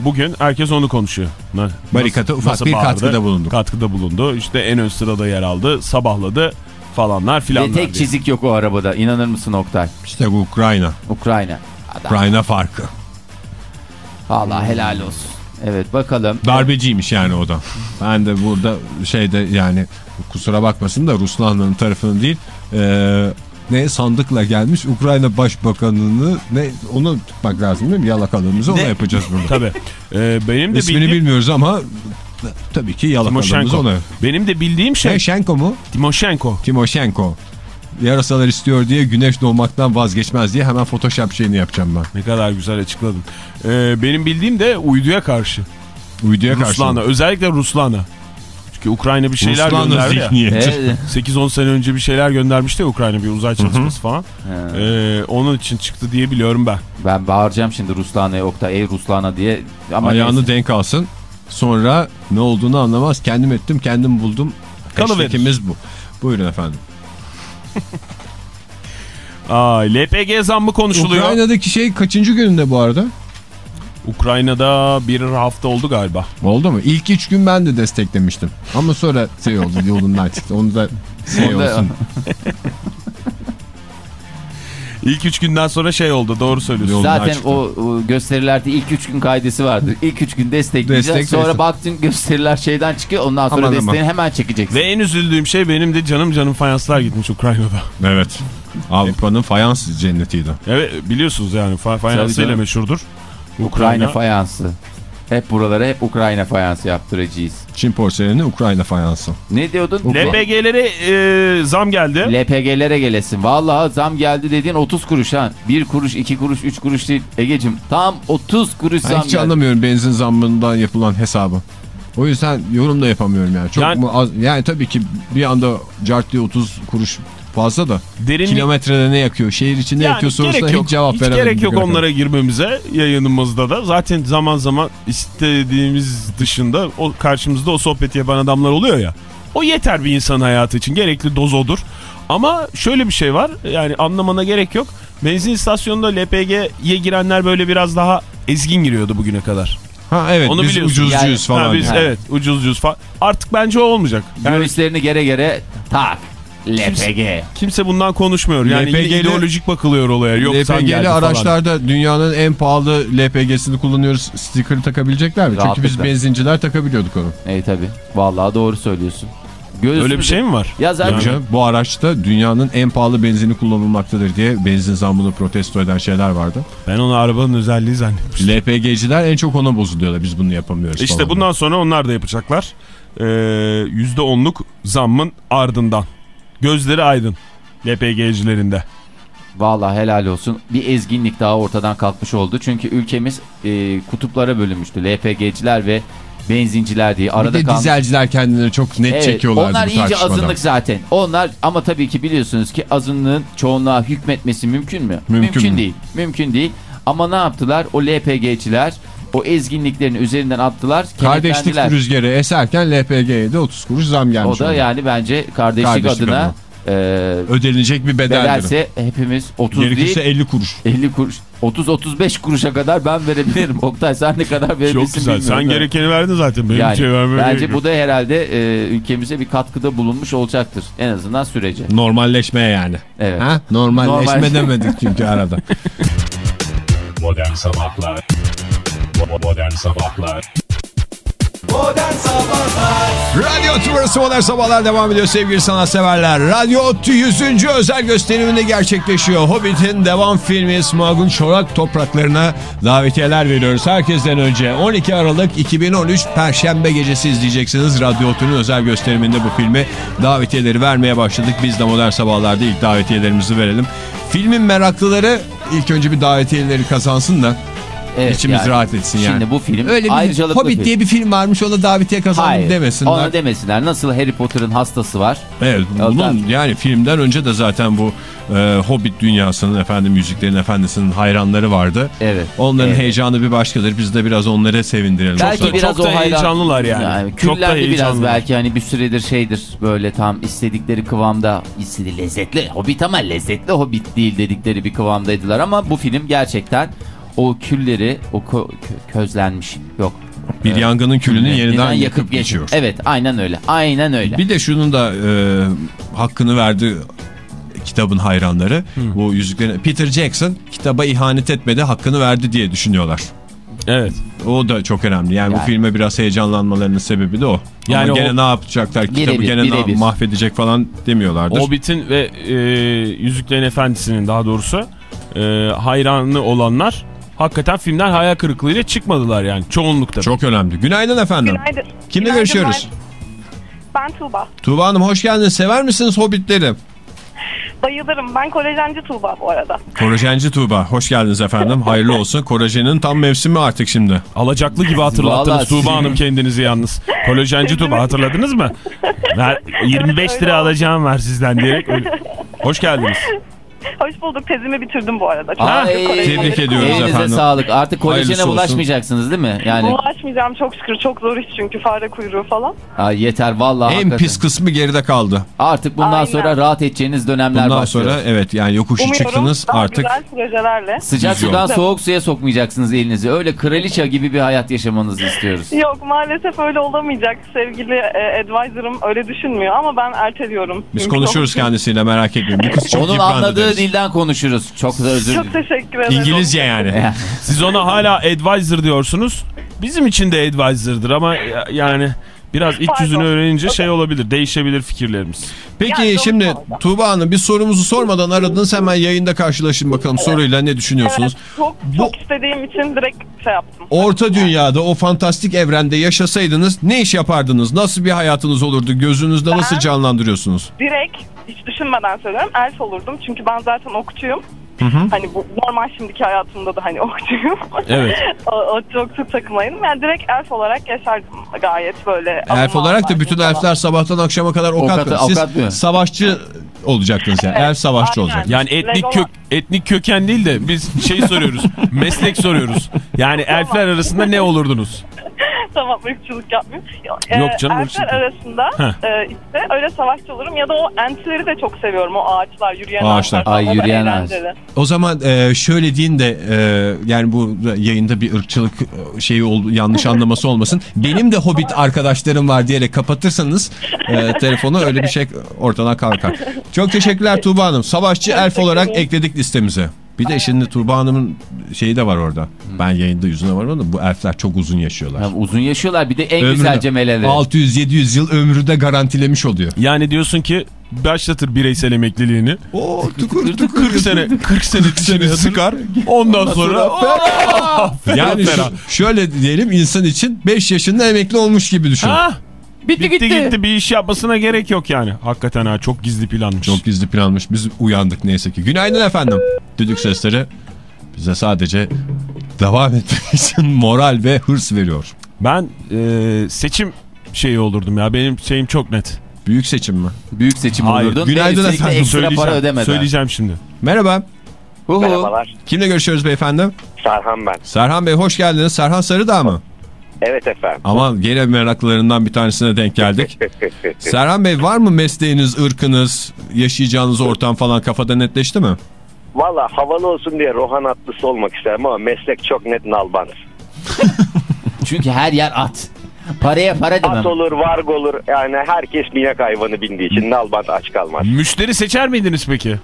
S5: bugün herkes onu konuşuyor.
S3: Barikata ufak
S5: nasıl
S3: bir
S5: bağırdı?
S3: katkıda bulunduk.
S5: Katkıda bulundu. İşte en ön sırada yer aldı. Sabahladı falanlar
S4: Ve
S5: filanlar.
S4: tek
S5: diye.
S4: çizik yok o arabada. İnanır mısın Oktay?
S3: İşte bu Ukrayna.
S4: Ukrayna. Adam.
S3: Ukrayna farkı.
S4: Allah helal olsun. Evet bakalım.
S3: Darbeciymiş yani o da. Ben de burada şeyde yani kusura bakmasın da Ruslana'nın tarafını değil eee, ne sandıkla gelmiş Ukrayna Başbakanını ne onu tutmak lazım değil mi? Yalakalığımızı ona
S5: Ne?
S3: yapacağız burada.
S5: Tabii. Ee, benim de
S3: İsmini
S5: bildiğim...
S3: bilmiyoruz ama tabii ki yalakalığımız ona.
S5: Benim de bildiğim şey...
S3: Timoshenko mu?
S5: Timoshenko.
S3: Timoshenko. Yarasalar istiyor diye güneş doğmaktan vazgeçmez diye hemen Photoshop şeyini yapacağım ben.
S5: Ne kadar güzel açıkladın. Ee, benim bildiğim de uyduya karşı.
S3: Uyduya karşı.
S5: Ruslana. Özellikle Ruslana. Çünkü Ukrayna bir şeyler
S3: Ruslana
S5: gönderdi ya.
S3: zihniyeti.
S4: Evet.
S5: 8-10 sene önce bir şeyler göndermişti ya Ukrayna bir uzay çalışması falan.
S4: Ha.
S5: Ee, onun için çıktı diye biliyorum ben.
S4: Ben bağıracağım şimdi Ruslana'ya Oktay. Ey Ruslana diye. Ama
S3: Ayağını
S4: neyse.
S3: denk alsın. Sonra ne olduğunu anlamaz. Kendim ettim, kendim buldum.
S5: Kalıverir.
S3: Hashtagimiz bu. Buyurun efendim. *laughs*
S5: Aa, LPG zammı konuşuluyor.
S3: Ukrayna'daki şey kaçıncı gününde bu arada?
S5: Ukrayna'da bir hafta oldu galiba.
S3: Oldu mu? İlk üç gün ben de desteklemiştim. Ama sonra şey oldu yolundan çıktı. Onu da şey olsun. *laughs*
S5: İlk üç günden sonra şey oldu doğru söylüyorsun.
S4: Zaten o, o gösterilerde ilk 3 gün kaidesi vardır. İlk 3 gün destekleyeceksin.
S3: Destek,
S4: sonra
S3: destek.
S4: baktın gösteriler şeyden çıkıyor. Ondan sonra
S3: Aman
S4: desteğini
S3: aman.
S4: hemen çekeceksin.
S5: Ve en üzüldüğüm şey benim de canım canım fayanslar gitmiş Ukrayna'da.
S3: Evet. Avrupa'nın fayans cennetiydi.
S5: Evet biliyorsunuz yani fa fayansıyla meşhurdur.
S4: Ukrayna fayansı. Hep buralara hep Ukrayna fayansı yaptıracağız.
S3: Çin porseleni Ukrayna fayansı.
S4: Ne diyordun?
S5: LPG'lere e, zam geldi.
S4: LPG'lere gelesin. Vallahi zam geldi dediğin 30 kuruş ha. 1 kuruş, 2 kuruş, 3 kuruş değil. Egecim tam 30 kuruş
S3: Ben
S4: zam
S3: hiç
S4: geldi.
S3: anlamıyorum benzin zammından yapılan hesabı. O yüzden yorum da yapamıyorum yani. Çok
S5: Yani-
S3: mu az, yani tabii ki bir anda cart diye 30 kuruş fazla da
S5: Derinlik
S3: kilometrede ne yakıyor, şehir içinde
S5: Yani
S3: yakıyor sorusuna
S5: yok.
S3: hiç cevap
S5: Hiç
S3: veremedim.
S5: gerek yok
S3: kadar.
S5: onlara girmemize yayınımızda da. Zaten zaman zaman istediğimiz dışında o karşımızda o sohbeti yapan adamlar oluyor ya. O yeter bir insan hayatı için. Gerekli doz odur. Ama şöyle bir şey var. Yani anlamana gerek yok. Benzin istasyonunda LPG'ye girenler böyle biraz daha ezgin giriyordu bugüne kadar.
S3: Ha evet
S5: Onu
S3: biz
S5: biliyorsun.
S3: ucuzcuyuz
S4: Yani-
S3: falan.
S5: Ha, biz.
S4: Ha.
S5: evet ucuzcuyuz falan. Artık bence o olmayacak. Yani
S4: Göğüslerini gere gere tak. LPG.
S5: kimse bundan konuşmuyor. Yani
S3: LPG
S5: ideolojik bakılıyor olaya. Yok
S3: LPG'li
S5: falan.
S3: araçlarda dünyanın en pahalı LPG'sini kullanıyoruz. Sticker'ı takabilecekler mi? Çünkü biz benzinciler takabiliyorduk onu.
S4: İyi tabi. Vallahi doğru söylüyorsun. Göğsünü
S5: Öyle bir şey mi var?
S4: Ya zaten
S3: canım, bu araçta dünyanın en pahalı benzini kullanılmaktadır diye benzin zammını protesto eden şeyler vardı.
S5: Ben onu arabanın özelliği zannetmiştim.
S3: LPG'ciler en çok ona bozuluyorlar. Biz bunu yapamıyoruz
S5: İşte
S3: falan.
S5: bundan sonra onlar da yapacaklar. Ee, %10'luk zammın ardından. Gözleri aydın LPG'cilerinde.
S4: Vallahi helal olsun. Bir ezginlik daha ortadan kalkmış oldu. Çünkü ülkemiz e, kutuplara bölünmüştü. LPG'ciler ve benzinciler diye
S3: Bir
S4: arada
S3: de
S4: kalmış.
S3: dizelciler kendileri çok net
S4: Evet,
S3: çekiyorlardı
S4: onlar iyice azınlık zaten. Onlar ama tabii ki biliyorsunuz ki azınlığın çoğunluğa hükmetmesi mümkün mü?
S3: Mümkün mü?
S4: değil. Mümkün değil. Ama ne yaptılar? O LPG'çiler o ezginliklerini üzerinden attılar.
S3: Kardeşlik rüzgarı eserken LPG'ye de 30 kuruş zam gelmiş.
S4: O da
S3: oldu.
S4: yani bence kardeşlik,
S3: Kardeşlik
S4: adına
S3: adına.
S4: e,
S3: Ödenecek bir bedeldir.
S4: bedelse hepimiz 30
S3: Gerekirse
S4: değil
S3: 50 kuruş.
S4: 50 kuruş 30-35 kuruşa kadar ben verebilirim. *laughs* Oktay sen ne kadar verebilirsin
S5: Çok güzel. Sen gerekeni verdin zaten. Benim
S4: yani,
S5: şey
S4: bence bu da herhalde e, ülkemize bir katkıda bulunmuş olacaktır. En azından sürece.
S3: Normalleşmeye yani.
S4: Evet.
S3: Ha? Normalleşme
S4: Normal.
S3: demedik çünkü arada. *laughs*
S1: Modern Sabahlar Modern Sabahlar
S2: Modern Sabahlar
S3: Radyo Tümrüsü Modern Sabahlar devam ediyor sevgili sanatseverler. Radyo Ottu 100. özel gösteriminde gerçekleşiyor. Hobbit'in devam filmi Smaug'un çorak topraklarına davetiyeler veriyoruz. Herkesten önce 12 Aralık 2013 Perşembe gecesi izleyeceksiniz. Radyo Ottu'nun özel gösteriminde bu filmi davetiyeleri vermeye başladık. Biz de Modern Sabahlar'da ilk davetiyelerimizi verelim. Filmin meraklıları ilk önce bir davetiyeleri kazansın da
S4: Evet,
S3: içimiz
S4: yani.
S3: rahat etsin yani.
S4: Şimdi bu film
S3: Öyle bir
S4: ayrıcalıklı
S3: Hobbit
S4: film.
S3: diye bir film varmış ona davetiye kazandım
S4: Hayır.
S3: demesinler.
S4: Onu demesinler. Nasıl Harry Potter'ın hastası var.
S3: Evet bunun yani filmden önce de zaten bu e, Hobbit dünyasının efendim Yüzüklerin Efendisi'nin hayranları vardı.
S4: Evet.
S3: Onların
S4: Evet.
S3: heyecanı bir başkadır. Biz de biraz onları sevindirelim.
S4: Belki
S3: Çok da-
S4: biraz
S5: çok da
S4: o hayran-
S5: heyecanlılar yani. Çok da
S4: biraz belki hani bir süredir şeydir böyle tam istedikleri kıvamda istedi lezzetli hobbit ama lezzetli hobbit değil dedikleri bir kıvamdaydılar ama bu film gerçekten o külleri o közlenmiş yok.
S3: bir yangının külünü
S4: Evet,
S3: yeniden yakıp,
S4: yakıp
S3: geçiyor.
S4: Evet aynen öyle aynen öyle.
S3: Bir de şunun da e, hakkını verdi kitabın hayranları. Bu yüzüklerin Peter Jackson kitaba ihanet etmedi, hakkını verdi diye düşünüyorlar.
S5: Evet.
S3: O da çok önemli. Yani, bu
S4: Yani.
S3: filme biraz heyecanlanmalarının sebebi de o.
S5: Yani
S3: Ama gene
S5: o-
S3: ne yapacaklar? Kitabı
S4: Birebir,
S3: gene ne-
S4: birebir.
S3: mahvedecek falan demiyorlardır.
S5: Hobbit'in ve e, Yüzüklerin Efendisi'nin daha doğrusu e, hayranı olanlar hakikaten filmden hayal kırıklığıyla çıkmadılar yani çoğunlukta.
S3: Çok önemli. Günaydın efendim.
S6: Günaydın.
S3: Kimle
S6: Günaydın,
S3: görüşüyoruz?
S6: Ben, ben Tuğba.
S3: Tuğba Hanım hoş geldiniz. Sever misiniz Hobbitleri?
S6: Bayılırım. Ben kolajenci Tuğba bu arada.
S3: Korajenci Tuğba. Hoş geldiniz efendim. Hayırlı olsun. Korajenin tam mevsimi artık şimdi.
S5: Alacaklı gibi hatırlattınız
S4: Vallahi
S5: Tuğba Hanım kendinizi yalnız. Kolajenci Tuğba hatırladınız mı? *laughs* Ver, 25
S6: öyle
S5: lira alacağım var sizden diyerek. Hoş geldiniz. *laughs*
S6: Hoş bulduk. Tezimi bitirdim bu arada. Çok
S4: Ay,
S6: kolajenleri
S3: tebrik ediyoruz.
S4: Elinize
S3: efendim.
S4: sağlık. Artık kolajene bulaşmayacaksınız değil mi? Yani
S6: Bulaşmayacağım çok şükür. Çok zor iş çünkü fare kuyruğu falan.
S4: Ay, yeter vallahi.
S3: en
S4: hakikaten.
S3: pis kısmı geride kaldı.
S4: Artık bundan
S6: Aynen.
S4: sonra rahat edeceğiniz dönemler
S3: Bundan
S4: başlıyor.
S3: sonra evet yani yokuşu
S6: Umuyorum
S3: çıktınız artık.
S6: güzel projelerle.
S4: Sıcak
S3: Vizyon.
S4: sudan soğuk suya sokmayacaksınız elinizi. Öyle kraliçe gibi bir hayat yaşamanızı istiyoruz. *laughs*
S6: Yok maalesef öyle olamayacak. Sevgili e, advisor'ım öyle düşünmüyor ama ben erteliyorum.
S3: Biz konuşuruz kendisiyle merak etmeyin. Bu kız çok
S4: Onun anladığı
S3: deriz.
S4: dilden konuşuruz. Çok da özür
S6: Çok teşekkür ederim.
S3: İngilizce yani.
S5: Siz ona hala advisor diyorsunuz. Bizim için de advisor'dır ama ya- yani biraz iç yüzünü öğrenince şey olabilir. Değişebilir fikirlerimiz.
S3: Peki
S6: Yani
S3: şimdi. Tuğba Hanım bir sorumuzu sormadan aradınız hemen yayında karşılaşın bakalım soruyla ne düşünüyorsunuz?
S6: Evet, çok,
S3: Bu-
S6: çok istediğim için direkt şey yaptım.
S3: Orta dünyada o fantastik evrende yaşasaydınız ne iş yapardınız? Nasıl bir hayatınız olurdu? Gözünüzde nasıl
S6: Ben-
S3: canlandırıyorsunuz?
S6: direkt hiç düşünmeden söylüyorum elf olurdum. Çünkü ben zaten okçuyum. Hani bu normal şimdiki hayatımda da hani *laughs* okçuyum.
S5: Evet.
S6: o, o çok sık takımaydım. Yani direkt elf olarak yaşardım gayet böyle.
S3: Elf olarak da bütün
S6: falan.
S3: elfler sabahtan akşama kadar ok
S4: ok
S3: Siz
S4: atmıyor.
S3: savaşçı olacaktınız yani.
S6: Evet,
S3: Elf savaşçı
S6: aynen.
S3: olacak.
S5: Yani etnik
S6: Legolas.
S5: kök etnik köken değil de biz şey soruyoruz. *laughs* meslek soruyoruz. Yani elfler arasında ne olurdunuz?
S6: Tamam ırkçılık yapmayayım.
S5: Yok canım,
S6: Elfler
S5: ırkçılık.
S6: arasında
S5: Heh.
S6: e, işte öyle savaşçı olurum ya da o entleri de çok seviyorum. O ağaçlar, yürüyen
S3: Ağaçlar.
S6: ağaçlar.
S4: Ay, yürüyen ağaç.
S3: O zaman e, şöyle deyin de e, yani bu yayında bir ırkçılık e, şeyi oldu, yanlış anlaması olmasın. *laughs* Benim de hobbit arkadaşlarım var diyerek kapatırsanız e, telefonu öyle bir şey ortadan kalkar. Çok teşekkürler Tuğba Hanım. Savaşçı elf olarak ekledik listemize. Bir de şimdi Tuğba Hanım'ın şeyi de var orada. Ben yayında yüzüne varım ama bu elfler çok uzun yaşıyorlar.
S4: Ya uzun yaşıyorlar bir de en
S3: Ömrü-
S4: güzel cemeleleri.
S3: 600-700 yıl ömrü de garantilemiş oluyor.
S5: Yani diyorsun ki başlatır bireysel emekliliğini.
S3: Oo, tukur
S5: 40 sene *laughs* 40 sene seni sıkar. Ondan sonra Aa,
S3: Yani şu- şöyle diyelim insan için 5 yaşında emekli olmuş gibi düşün.
S5: Ha,
S4: bitti,
S5: bitti gitti. bir iş yapmasına gerek yok yani. Hakikaten ha çok gizli planmış.
S3: Çok gizli planmış. Biz uyandık neyse ki. Günaydın efendim. Düdük sesleri bize sadece devam etmek için moral ve hırs veriyor.
S5: Ben e, seçim şeyi olurdum ya. Benim şeyim çok net.
S3: Büyük seçim mi?
S4: Büyük seçim
S5: Hayır,
S4: olurdun.
S3: günaydın
S4: üstelik
S3: efendim,
S4: ekstra para ödemeden.
S5: söyleyeceğim şimdi.
S3: Merhaba.
S4: Uhu.
S7: Merhabalar.
S3: Kimle görüşüyoruz beyefendi?
S7: Serhan ben.
S3: Serhan Bey hoş geldiniz. Serhan Sarıdağ mı?
S7: Evet efendim.
S3: Aman gene meraklarından bir tanesine denk geldik. *laughs* Serhan Bey var mı mesleğiniz, ırkınız, yaşayacağınız ortam falan kafada netleşti mi?
S7: Valla havalı olsun diye Rohan atlısı olmak isterim ama meslek çok net nalbant. *laughs*
S4: Çünkü her yer at. Paraya para demem.
S7: At olur, varg olur. Yani herkes binek hayvanı bindiği için nalbant aç kalmaz.
S5: Müşteri seçer miydiniz peki?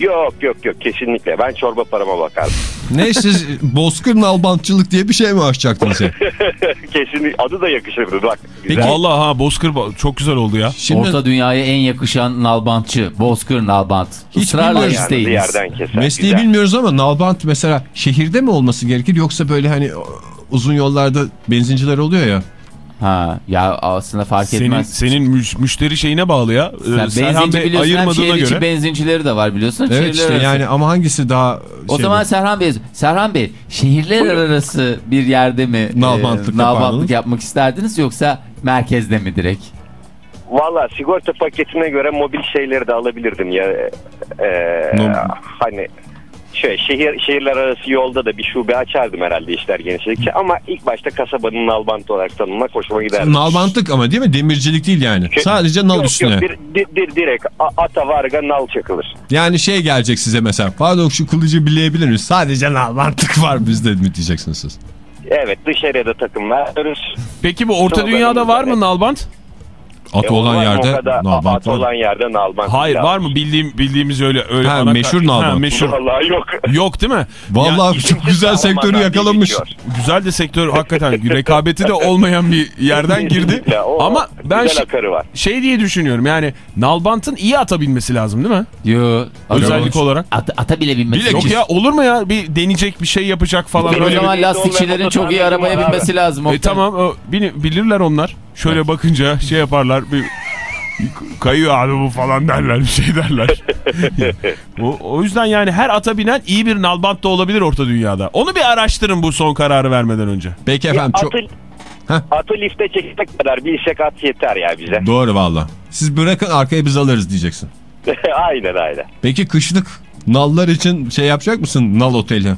S7: Yok yok yok kesinlikle. Ben çorba parama bakardım.
S3: Ne siz *laughs* bozkır nalbantçılık diye bir şey mi açacaktınız? *laughs*
S7: Kesinlikle adı da yakışırdı bak.
S3: Peki-
S5: Vallahi ha Bozkır çok güzel oldu ya.
S3: Şimdi
S4: Orta dünyaya en yakışan nalbantçı. Bozkır nalbant.
S3: Hiç
S4: Israrla
S3: bilmiyorum
S7: Yani
S4: isteyiniz.
S3: mesleği
S7: Güzel.
S3: bilmiyoruz ama nalbant mesela şehirde mi olması gerekir yoksa böyle hani uzun yollarda benzinciler oluyor ya.
S4: Ha ya aslında fark
S5: Senin,
S4: etmez.
S5: senin müş- müşteri şeyine bağlı ya. Ee,
S4: Sen
S5: Serhan
S4: benzinci
S5: Bey
S4: biliyorsun hem
S5: ayırmadığına
S4: şehir içi
S5: göre.
S4: benzincileri de var biliyorsun.
S3: Evet işte
S4: arası.
S3: yani ama hangisi daha
S4: O
S3: şey
S4: zaman
S3: mi?
S4: Serhan Bey, Serhan Bey şehirler arası bir yerde mi
S3: Nalbantlık
S4: e, nalbantlık yapmak isterdiniz yoksa merkezde mi direkt?
S7: Valla sigorta paketine göre mobil şeyleri de alabilirdim ya. Ee,
S3: Ne-
S7: hani şöyle şehir şehirler arası yolda da bir şube açardım herhalde işler genişledikçe ama ilk başta kasabanın nalbantı olarak tanınmak hoşuma giderdi.
S3: Nalbantlık ama değil mi? Demircilik değil yani. Sadece nal
S7: yok,
S3: üstüne.
S7: Yok, dir, dir, dir- direkt ata varga nal çakılır.
S3: Yani şey gelecek size mesela. Pardon şu kılıcı bileyebilir miyiz? Sadece nalbantlık var bizde mi diyeceksiniz siz?
S7: Evet dışarıya da takım.
S5: Peki bu Orta Dünya'da var mı Nalbant?
S3: At
S7: E,
S3: olan yerde
S7: o kadar
S3: nalbant
S7: at
S3: var.
S7: olan yerde nalbant.
S5: Hayır var mı bildiğim bildiğimiz öyle öyle
S3: Ha, meşhur Nalbant.
S5: Ha, meşhur.
S7: Vallahi yok.
S5: Yok değil mi?
S3: Vallahi
S5: Ya,
S3: çok güzel sektörü yakalamış.
S5: güzel de sektör hakikaten *laughs* rekabeti de olmayan bir yerden girdi.
S7: O
S5: Ama ben şey,
S7: var.
S5: şey diye düşünüyorum yani Nalbant'ın iyi atabilmesi lazım değil mi?
S4: Yo.
S5: Özellik olarak.
S4: At, ata bile binmesi.
S3: Bilakis-
S5: Yok ya olur mu ya bir deneyecek bir şey yapacak falan
S4: o
S5: böyle
S4: zaman
S5: bir...
S4: lastikçilerin çok iyi arabaya binmesi lazım.
S5: E, tamam o, bili- bilirler onlar. Şöyle bakınca şey yaparlar bir kayıyor abi bu falan derler bir şey derler. *laughs* o, o yüzden yani her ata binen iyi bir nalbant da olabilir orta dünyada. Onu bir araştırın bu son kararı vermeden önce.
S3: Peki efendim çok...
S7: atı,
S3: Heh.
S7: atı lifte çekmek kadar bilsek at yeter ya bize.
S3: Doğru valla. Siz bırakın arkaya biz alırız diyeceksin. *laughs*
S7: aynen aynen.
S3: Peki kışlık nallar için şey yapacak mısın? Nal oteli.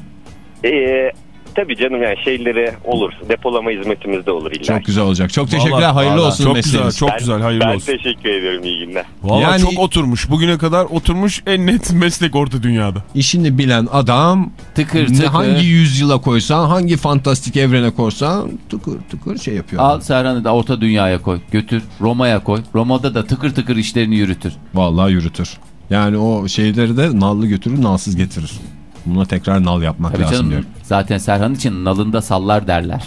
S7: Ee, tabii canım yani şeyleri olur. Depolama hizmetimiz de olur illa.
S3: Çok güzel olacak. Çok teşekkürler.
S5: Vallahi-
S3: Hayırlı
S5: vallahi
S3: olsun
S5: Çok
S3: mesleğiniz.
S5: güzel, çok
S7: Ben-
S5: güzel. Hayırlı
S7: ben
S5: olsun.
S7: teşekkür ederim iyi günler.
S5: Vallahi
S3: Yani-
S5: çok oturmuş. Bugüne kadar oturmuş en net *laughs* meslek orta dünyada.
S3: İşini bilen adam
S4: Tıkır
S3: ne-
S4: tıkır.
S3: hangi yüzyıla koysan, hangi fantastik evrene koysan tıkır tıkır şey yapıyor.
S4: Al Serhan'ı da orta dünyaya koy. Götür Roma'ya koy. Roma'da da tıkır tıkır işlerini yürütür.
S3: Vallahi yürütür. Yani o şeyleri de nallı götürür, nalsız getirir. Buna tekrar nal yapmak
S4: Tabii
S3: lazım
S4: canım
S3: diyorum.
S4: zaten Serhan için nalında sallar derler.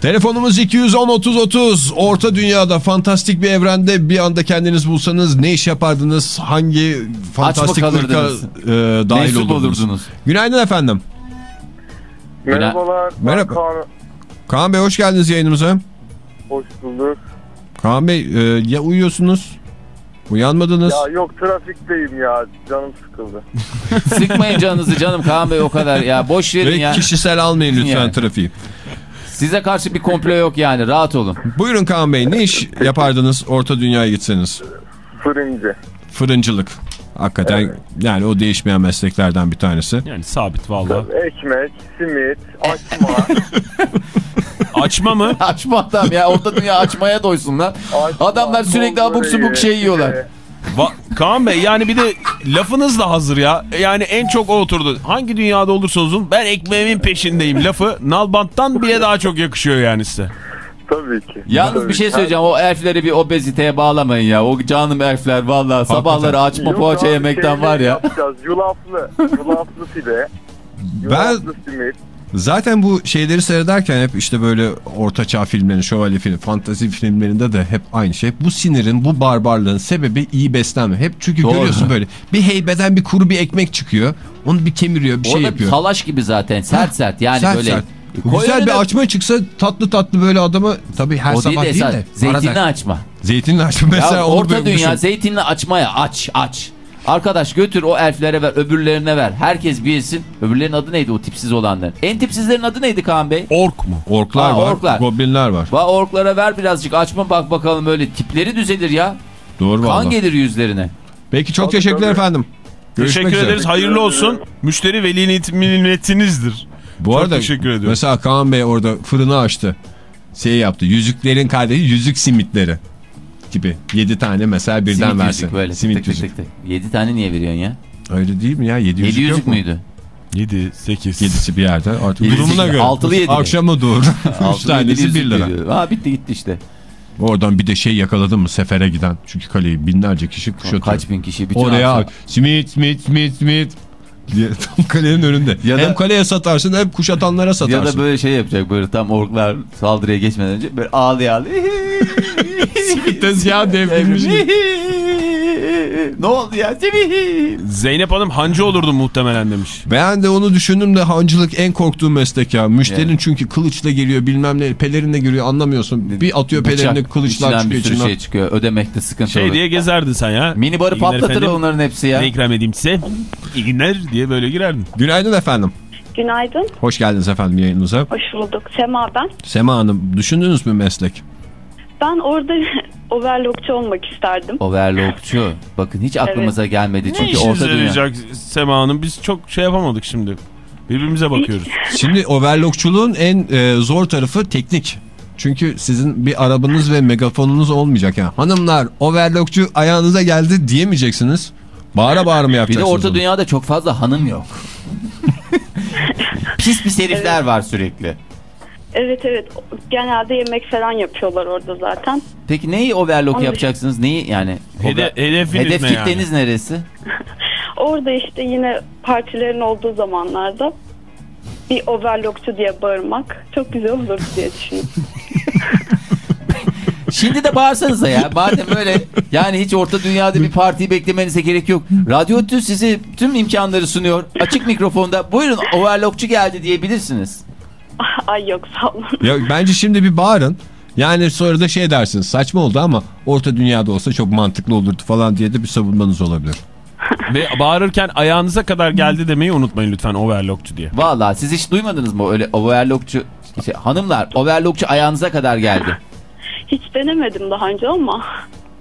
S3: Telefonumuz 210 30 30. Orta dünyada fantastik bir evrende bir anda kendiniz bulsanız ne iş yapardınız? Hangi fantastik ırka e, dahil
S4: Mensup
S3: olurdunuz?
S4: olurdunuz.
S3: Günaydın efendim.
S8: Merhabalar.
S3: Merhaba.
S8: Kaan.
S3: Kaan Bey hoş geldiniz yayınımıza.
S8: Hoş bulduk.
S3: Kaan Bey e, ya uyuyorsunuz? Uyanmadınız.
S8: Ya yok trafikteyim ya. Canım sıkıldı. *laughs*
S4: Sıkmayın canınızı canım Kaan Bey o kadar ya. Boş verin
S3: Ve
S4: ya.
S3: kişisel almayın lütfen
S4: Yani.
S3: trafiği.
S4: Size karşı bir komplo yok yani rahat olun.
S3: Buyurun Kaan Bey ne iş yapardınız orta dünyaya gitseniz?
S8: Fırıncı.
S3: Fırıncılık. Hakikaten yani o değişmeyen mesleklerden bir tanesi.
S5: Yani sabit vallahi.
S8: Ekmek, simit, açma. *laughs*
S5: Açma mı? *laughs*
S4: Açma adam ya orta dünya açmaya doysun lan.
S8: açma,
S4: Adamlar sürekli abuk subuk şey yiyorlar.
S5: Va- Kaan Bey yani bir de lafınız da hazır ya. Yani en çok o oturdu. Hangi dünyada olursanız olun ben ekmeğimin peşindeyim lafı Nalbant'tan bile daha çok yakışıyor yani size.
S8: Tabii ki.
S4: Yalnız
S8: Tabii
S4: bir şey
S8: ki.
S4: söyleyeceğim o elfleri bir obeziteye bağlamayın ya. O canım elfler vallahi sabahları açma
S8: Yok
S4: poğaça yemekten var ya.
S8: Yapacağız. Yulaflı. Yulaflı pide.
S3: Ben
S8: simit.
S3: zaten bu şeyleri seyrederken hep işte böyle ortaçağ filmlerin, şövalye film, fantazi filmlerinde de hep aynı şey. Bu sinirin, bu barbarlığın sebebi iyi beslenme. Hep çünkü
S4: Doğru.
S3: görüyorsun böyle bir heybeden bir kuru bir ekmek çıkıyor. Onu bir kemiriyor, bir şey
S4: Orada
S3: yapıyor.
S4: talaş gibi zaten sert sert yani
S3: Sert
S4: böyle.
S3: sert.
S4: Koy
S3: Güzel
S4: önüne-
S3: bir açma çıksa tatlı tatlı böyle adamı tabii her
S4: O
S3: sabah
S4: değil de,
S3: değil de.
S4: zeytinli
S3: arada-
S4: açma.
S3: Zeytinli açma mesela
S4: ya orta dünya zeytinli açmaya aç aç. Arkadaş götür o elflere ver öbürlerine ver. Herkes bilsin. Öbürlerin adı neydi o tipsiz olanların? En tipsizlerin adı neydi Kaan Bey?
S5: Ork mu?
S3: Orklar
S4: Ha,
S3: var,
S4: orklar.
S3: goblinler var.
S4: Va orklara ver birazcık açma bak bakalım öyle tipleri düzelir ya.
S3: Doğru
S4: Kan
S3: valla.
S4: gelir yüzlerine.
S3: Peki çok teşekkürler efendim. Görüşmek
S5: Teşekkür
S3: üzere.
S5: ederiz. Hayırlı olsun. Müşteri veli nimetinizdir.
S3: Bu
S5: Çok
S3: arada
S5: teşekkür ediyorum.
S3: mesela Kaan Bey orada fırını açtı. Şey yaptı. Yüzüklerin kardeşi yüzük simitleri gibi. 7 tane mesela birden
S4: Simit
S3: versin.
S4: yüzük böyle.
S3: Simit
S4: tık
S3: yüzük.
S4: tık tık. 7 tane niye veriyorsun ya?
S3: Öyle değil mi ya? 7 yüzük,
S4: 7
S3: yok
S4: yüzük
S3: mu?
S4: müydü?
S5: 7, 8.
S3: Yedisi bir yerde. Artık
S4: Yedisi-
S3: durumuna göre.
S4: altılı yedili.
S3: Akşama doğru. 3
S4: Altı
S3: tanesi
S4: yedi
S3: 1
S4: yüzük
S3: lira.
S4: veriyor. Ha bitti gitti işte.
S3: Oradan bir de şey yakaladın mı sefere giden. Çünkü kaleyi binlerce kişi kuşatıyor.
S4: Kaç bin kişi bütün
S3: Oraya
S4: akşam-.
S3: Simit, simit, simit, simit. *laughs* Tam kalenin önünde.
S4: Ya da-
S3: hem kaleye satarsın hem kuşatanlara satarsın.
S4: Ya da böyle şey yapacak böyle tam orklar saldırıya geçmeden önce böyle ağlaya ağlaya. *laughs*
S3: Tezgahı devrilmiş. *laughs* *laughs*
S4: ne oldu ya?
S5: Zeynep Hanım hancı olurdu muhtemelen demiş.
S3: Ben de onu düşündüm de hancılık en korktuğum meslek ya. Müşterinin çünkü kılıçla geliyor bilmem ne pelerinle geliyor anlamıyorsun. Bir atıyor pelerini kılıçlar
S4: içinden
S3: çıkıyor
S4: bir sürü
S3: içinden.
S4: şey çıkıyor. Ödemekte sıkıntı
S5: Şey
S4: olur.
S5: diye gezerdin sen ya.
S4: Mini barı patlatır
S5: efendim.
S4: onların hepsi ya.
S5: Ne ikram edeyim size? İyi günler diye böyle girerdin.
S3: Günaydın efendim.
S9: Günaydın,
S3: Hoş geldiniz efendim yayınımıza.
S9: hoş bulduk. Sema ben.
S3: Sema Hanım düşündünüz mü meslek?
S9: Ben orada overlockçu olmak isterdim.
S4: Overlockçu. Bakın hiç aklımıza gelmedi.
S5: Ne
S4: Çünkü
S5: işinize
S4: orta dünya.
S5: yarayacak Sema Hanım? Biz çok şey yapamadık şimdi. Birbirimize bakıyoruz.
S3: Şimdi overlockçuluğun en e, zor tarafı teknik. Çünkü sizin bir arabanız ve megafonunuz olmayacak yani. Hanımlar overlockçu ayağınıza geldi diyemeyeceksiniz. Bağıra bağıra mı
S4: Bir de
S3: yapacaksınız?
S4: orta
S3: onu?
S4: dünyada çok fazla hanım yok. *laughs* pis pis herifler var sürekli.
S9: Evet evet, genelde yemek falan yapıyorlar orada zaten.
S4: Peki neyi overlock
S9: Onu
S4: yapacaksınız? Neyi yani?
S5: Hede- hedefiniz
S4: Hedef
S5: ne yani?
S4: kitleniz neresi? *laughs*
S9: Orada işte yine partilerin olduğu zamanlarda bir overlockçu diye bağırmak çok güzel olur diye düşünüyorum. *laughs*
S4: Şimdi de bağırsanıza ya. Madem öyle yani hiç orta dünyada bir partiyi beklemenize gerek yok. Radyo Tü size tüm imkanları sunuyor. Açık mikrofonda buyurun overlockçu geldi diyebilirsiniz. *laughs*
S9: Ay yok sağ olun.
S3: Ya, bence şimdi bir bağırın. Yani sonra da şey dersiniz saçma oldu ama orta dünyada olsa çok mantıklı olurdu falan diye de bir savunmanız olabilir.
S5: Ve bağırırken ayağınıza kadar geldi demeyi unutmayın lütfen overlockçu diye.
S4: Vallahi siz hiç duymadınız mı öyle overlockçu şey, hanımlar overlockçu ayağınıza kadar geldi.
S9: Hiç denemedim daha önce ama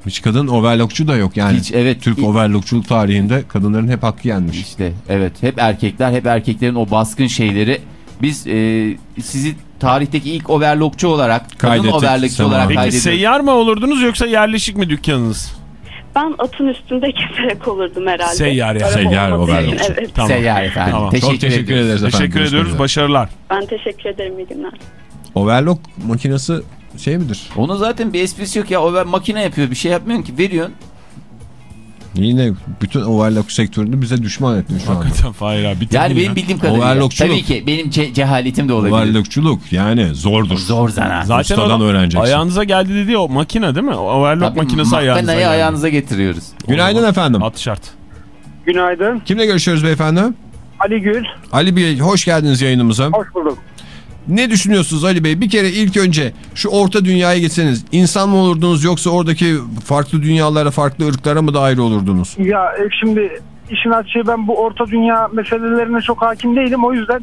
S3: Hiç kadın overlockçu da yok yani.
S4: Hiç, evet.
S3: Türk
S4: İ-
S3: overlockçuluk tarihinde kadınların hep hakkı yenmiş.
S4: İşte evet hep erkekler hep erkeklerin o baskın şeyleri biz e, sizi tarihteki ilk overlockçu olarak kadın overlockçu
S3: tamam.
S4: olarak
S5: Peki
S4: kaydediyoruz.
S5: seyyar mı olurdunuz yoksa yerleşik mi dükkanınız?
S9: ben atın üstünde *laughs* keserek olurdum herhalde.
S5: Seyyar ya.
S9: Araba
S3: Seyyar overlockçu.
S9: Evet.
S5: Tamam.
S4: Seyyar efendim.
S5: Tamam.
S4: Teşekkür,
S3: Çok teşekkür
S4: ediyoruz.
S3: ederiz efendim.
S5: Teşekkür ediyoruz.
S3: üzere.
S5: Başarılar.
S9: Ben teşekkür ederim iyi günler.
S3: Overlock makinesi şey midir?
S4: Onun zaten bir esprisi yok ya. O makine yapıyor bir şey yapmıyorsun ki veriyorsun.
S3: Yine bütün overlock sektörünü bize düşman ettin şu anda.
S5: Hakikaten abi. bitirdin
S4: Yani
S5: ya.
S4: benim bildiğim kadarıyla. Tabii ki benim ce- cehaletim de olabilir.
S3: Overlockçuluk yani zordur.
S4: Zor zanaat.
S5: Zaten
S3: Ustadan öğreneceksin.
S5: ayağınıza geldi dediği o makine değil mi? O overlock
S4: Tabii
S5: makinesi ayağınıza geldi.
S4: ayağınıza getiriyoruz.
S3: Günaydın efendim.
S5: At şart.
S8: Günaydın.
S3: Kimle görüşüyoruz beyefendi?
S8: Ali Gül.
S3: Ali Bey hoş geldiniz yayınımıza.
S8: Hoş bulduk.
S3: Ne düşünüyorsunuz Ali Bey? Bir kere ilk önce şu orta dünyaya geçseniz insan mı olurdunuz yoksa oradaki farklı dünyalara, farklı ırklara mı da ayrı olurdunuz?
S8: Ya e, şimdi işin açığı ben bu orta dünya meselelerine çok hakim değilim. O yüzden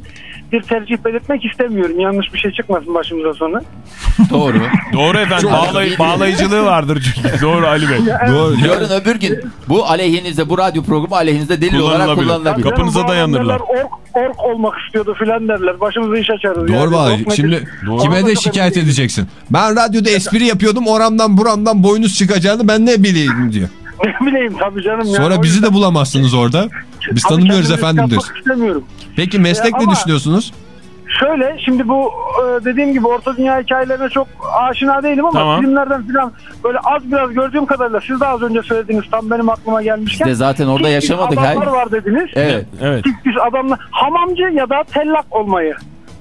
S8: bir tercih belirtmek istemiyorum. Yanlış bir şey çıkmasın başımıza sonra. *laughs*
S4: Doğru.
S5: Doğru efendim. Bağlay bağlayıcılığı vardır çünkü. *laughs* Doğru Ali Bey.
S3: Doğru. Ya,
S4: Yarın öbür gün bu aleyhinizde bu radyo programı aleyhinizde delil olarak
S5: Kullanılabilir.
S4: kullanılabilir.
S5: Kapı- Kapınıza dayanırlar.
S8: Ork, ork olmak istiyordu filan derler. Başımıza iş açarız.
S3: Doğru
S8: yani.
S3: vallahi. Şimdi
S5: Doğru.
S3: kime de şikayet edeceksin? Ben radyoda espri yapıyordum oramdan buramdan boynuz çıkacağını ben ne bileyim diyor.
S8: Ne bileyim tabii canım. ya.
S3: Sonra
S8: O
S3: bizi
S8: yüzden-
S3: de bulamazsınız orada. Biz
S8: Tabii
S3: tanımıyoruz efendim
S8: istemiyorum.
S3: Peki meslek
S8: Ya
S3: ne
S8: ama-
S3: düşünüyorsunuz?
S8: Şöyle şimdi bu e, dediğim gibi orta dünya hikayelerine çok aşina değilim ama
S5: Tamam.
S8: filmlerden falan böyle az biraz gördüğüm kadarıyla siz de az önce söylediğiniz tam benim aklıma gelmişken.
S4: De zaten orada yaşamadık.
S8: tip adamlar
S4: Hayır.
S8: var dediniz.
S4: Evet.
S5: Evet.
S8: Tip adamlar hamamcı ya da tellak olmayı.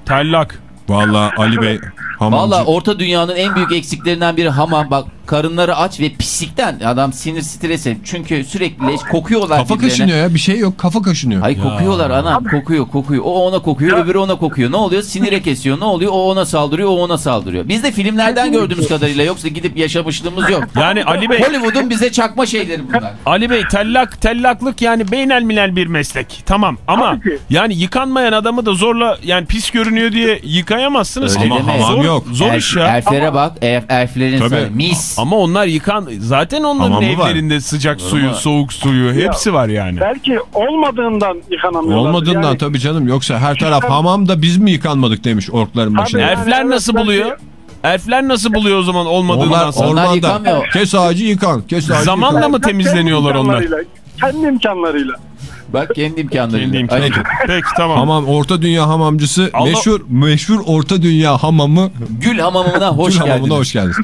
S5: Tellak.
S3: Vallahi Ali Bey *laughs* hamamcı.
S4: Valla orta dünyanın en büyük eksiklerinden biri hamam. Bak karınları aç ve pislikten adam sinir stresi çünkü sürekli leş kokuyorlar
S3: Kafa
S4: birbirlerine.
S3: kaşınıyor ya bir şey yok kafa kaşınıyor.
S4: Hayır kokuyorlar anam kokuyor kokuyor. O ona kokuyor öbürü ona kokuyor. Ne oluyor? Sinire *laughs* kesiyor. Ne oluyor? O ona saldırıyor o ona saldırıyor. Biz de filmlerden gördüğümüz kadarıyla yoksa gidip yaşamışlığımız yok. *laughs*
S5: Yani Ali Bey
S4: Hollywood'un bize çakma şeyleri bunlar. *laughs*
S5: Ali Bey tellak tellaklık yani beynel milel bir meslek. Tamam ama yani yıkanmayan adamı da zorla yani pis görünüyor diye yıkayamazsınız.
S4: Öyle
S5: ki.
S4: deme.
S3: hamam
S5: zor,
S3: yok.
S5: Zor
S4: Elf-
S5: iş ya.
S4: Elflere bak. Elf, elflerin
S3: Tabii.
S4: sana mis.
S5: Ama onlar yıkan zaten onların
S3: Hamamı var.
S5: evlerinde sıcak suyu,
S4: mu?
S5: soğuk suyu hepsi var yani.
S8: Belki olmadığından yıkanamıyorlar.
S3: Olmadığından
S8: Yani-
S3: tabii canım yoksa her taraf hamamda biz mi yıkanmadık demiş orkların başına.
S8: yani
S5: Elfler
S8: evet,
S5: nasıl
S8: belki-
S5: buluyor? Elfler nasıl buluyor o zaman olmadığından
S3: Onlar?
S4: Onlar
S3: ormanda
S4: yıkanmıyor.
S3: kes ağacı yıkan. Kes ağacı
S5: Zamanla
S3: yıkan.
S5: mı temizleniyorlar
S8: Kendi
S5: onlar?
S8: Kendi imkanlarıyla.
S4: Bak kendi imkanlarıyla.
S5: Kendi imkanı.
S4: Ay,
S5: Peki tamam.
S3: Hamam Orta Dünya hamamcısı
S5: Allah-
S3: meşhur meşhur Orta Dünya hamamı
S4: Gül hamamına hoş
S3: Gül
S4: geldiniz.
S3: hamamına hoş geldiniz.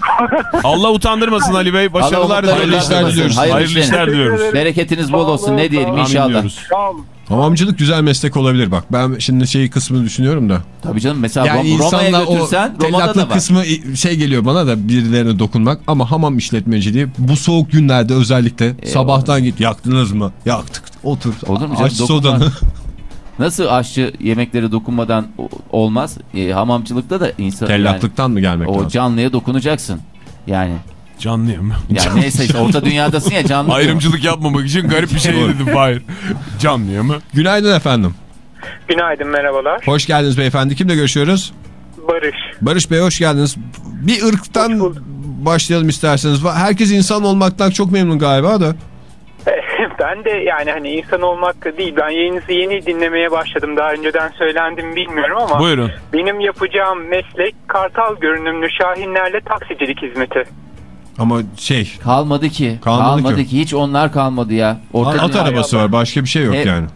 S5: Allah utandırmasın Ali Bey. Başarılar diliyoruz.
S3: hayırlı işler diliyoruz.
S4: Hayırlı, işler.
S5: diliyoruz.
S4: Bereketiniz bol olsun ne diyelim inşallah.
S8: Sağ olun.
S3: Hamamcılık güzel meslek olabilir bak. Ben şimdi şeyi kısmını düşünüyorum da.
S4: Tabii canım mesela
S3: Yani
S4: Rom- Roma'ya
S3: o
S4: götürsen Roma'da da var.
S3: kısmı şey geliyor bana da birilerine dokunmak ama hamam işletmeciliği bu soğuk günlerde özellikle sabahtan git yaktınız mı? Yaktık. Otur.
S4: Olur mu canım?
S3: Aç sodanı. *laughs*
S4: Nasıl aşçı yemeklere dokunmadan o- olmaz? E, hamamcılıkta da insan
S3: Tellaklıktan mı gelmek
S4: yani, o
S3: lazım?
S4: canlıya dokunacaksın. Yani
S5: Canlıyım.
S4: yani neyse işte orta dünyadasın ya canlı.
S5: Ayrımcılık yapmamak için garip bir şey dedim. Hayır. Canlıya mı?
S3: Günaydın efendim.
S10: Günaydın merhabalar.
S3: Hoş geldiniz beyefendi. Kimle görüşüyoruz?
S10: Barış.
S3: Barış Bey hoş geldiniz. Bir ırktan başlayalım isterseniz. Herkes insan olmaktan çok memnun galiba da. *laughs*
S10: Ben de yani hani insan olmak değil. Ben yayınınızı yeni dinlemeye başladım. Daha önceden söylendim mi bilmiyorum ama
S5: Buyurun.
S10: benim yapacağım meslek kartal görünümlü şahinlerle taksicilik hizmeti.
S3: Ama şey
S4: Kalmadı ki.
S3: Kalmadı
S4: Kalmadı,
S3: ki.
S4: ki. Hiç onlar kalmadı ya. Orta
S3: at arabası var başka bir şey yok
S4: Hep-
S3: yani.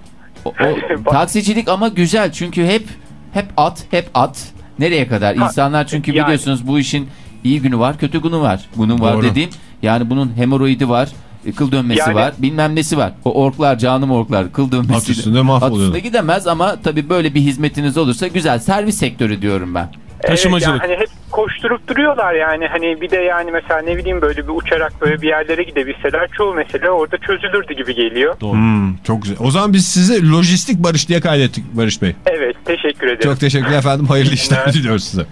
S4: O, o- *laughs* taksicilik ama güzel çünkü hep hep at hep at. Nereye kadar? İnsanlar çünkü
S10: yani-
S4: biliyorsunuz bu işin iyi günü var, kötü günü var. Bunun var
S3: Doğru.
S4: dediğim yani bunun hemoroidi var, e, kıl dönmesi
S10: Yani-
S4: var, bilmem nesi var. O orklar, canım orklar, kıl dönmesi.
S3: At üstünde mahvoluyor.
S4: At üstünde gidemez ama tabii böyle bir hizmetiniz olursa güzel. Servis sektörü diyorum ben.
S5: Taşımacılık.
S10: Evet, yani hani hep koşturup duruyorlar yani hani bir de yani mesela ne bileyim böyle bir uçarak böyle bir yerlere gidebilseler çoğu mesele orada çözülürdü gibi geliyor.
S3: Hmm, çok güzel. O zaman biz sizi lojistik Barış diye kaydettik Barış Bey.
S10: Evet teşekkür ederim.
S3: Çok teşekkürler efendim. Hayırlı işler diliyoruz size.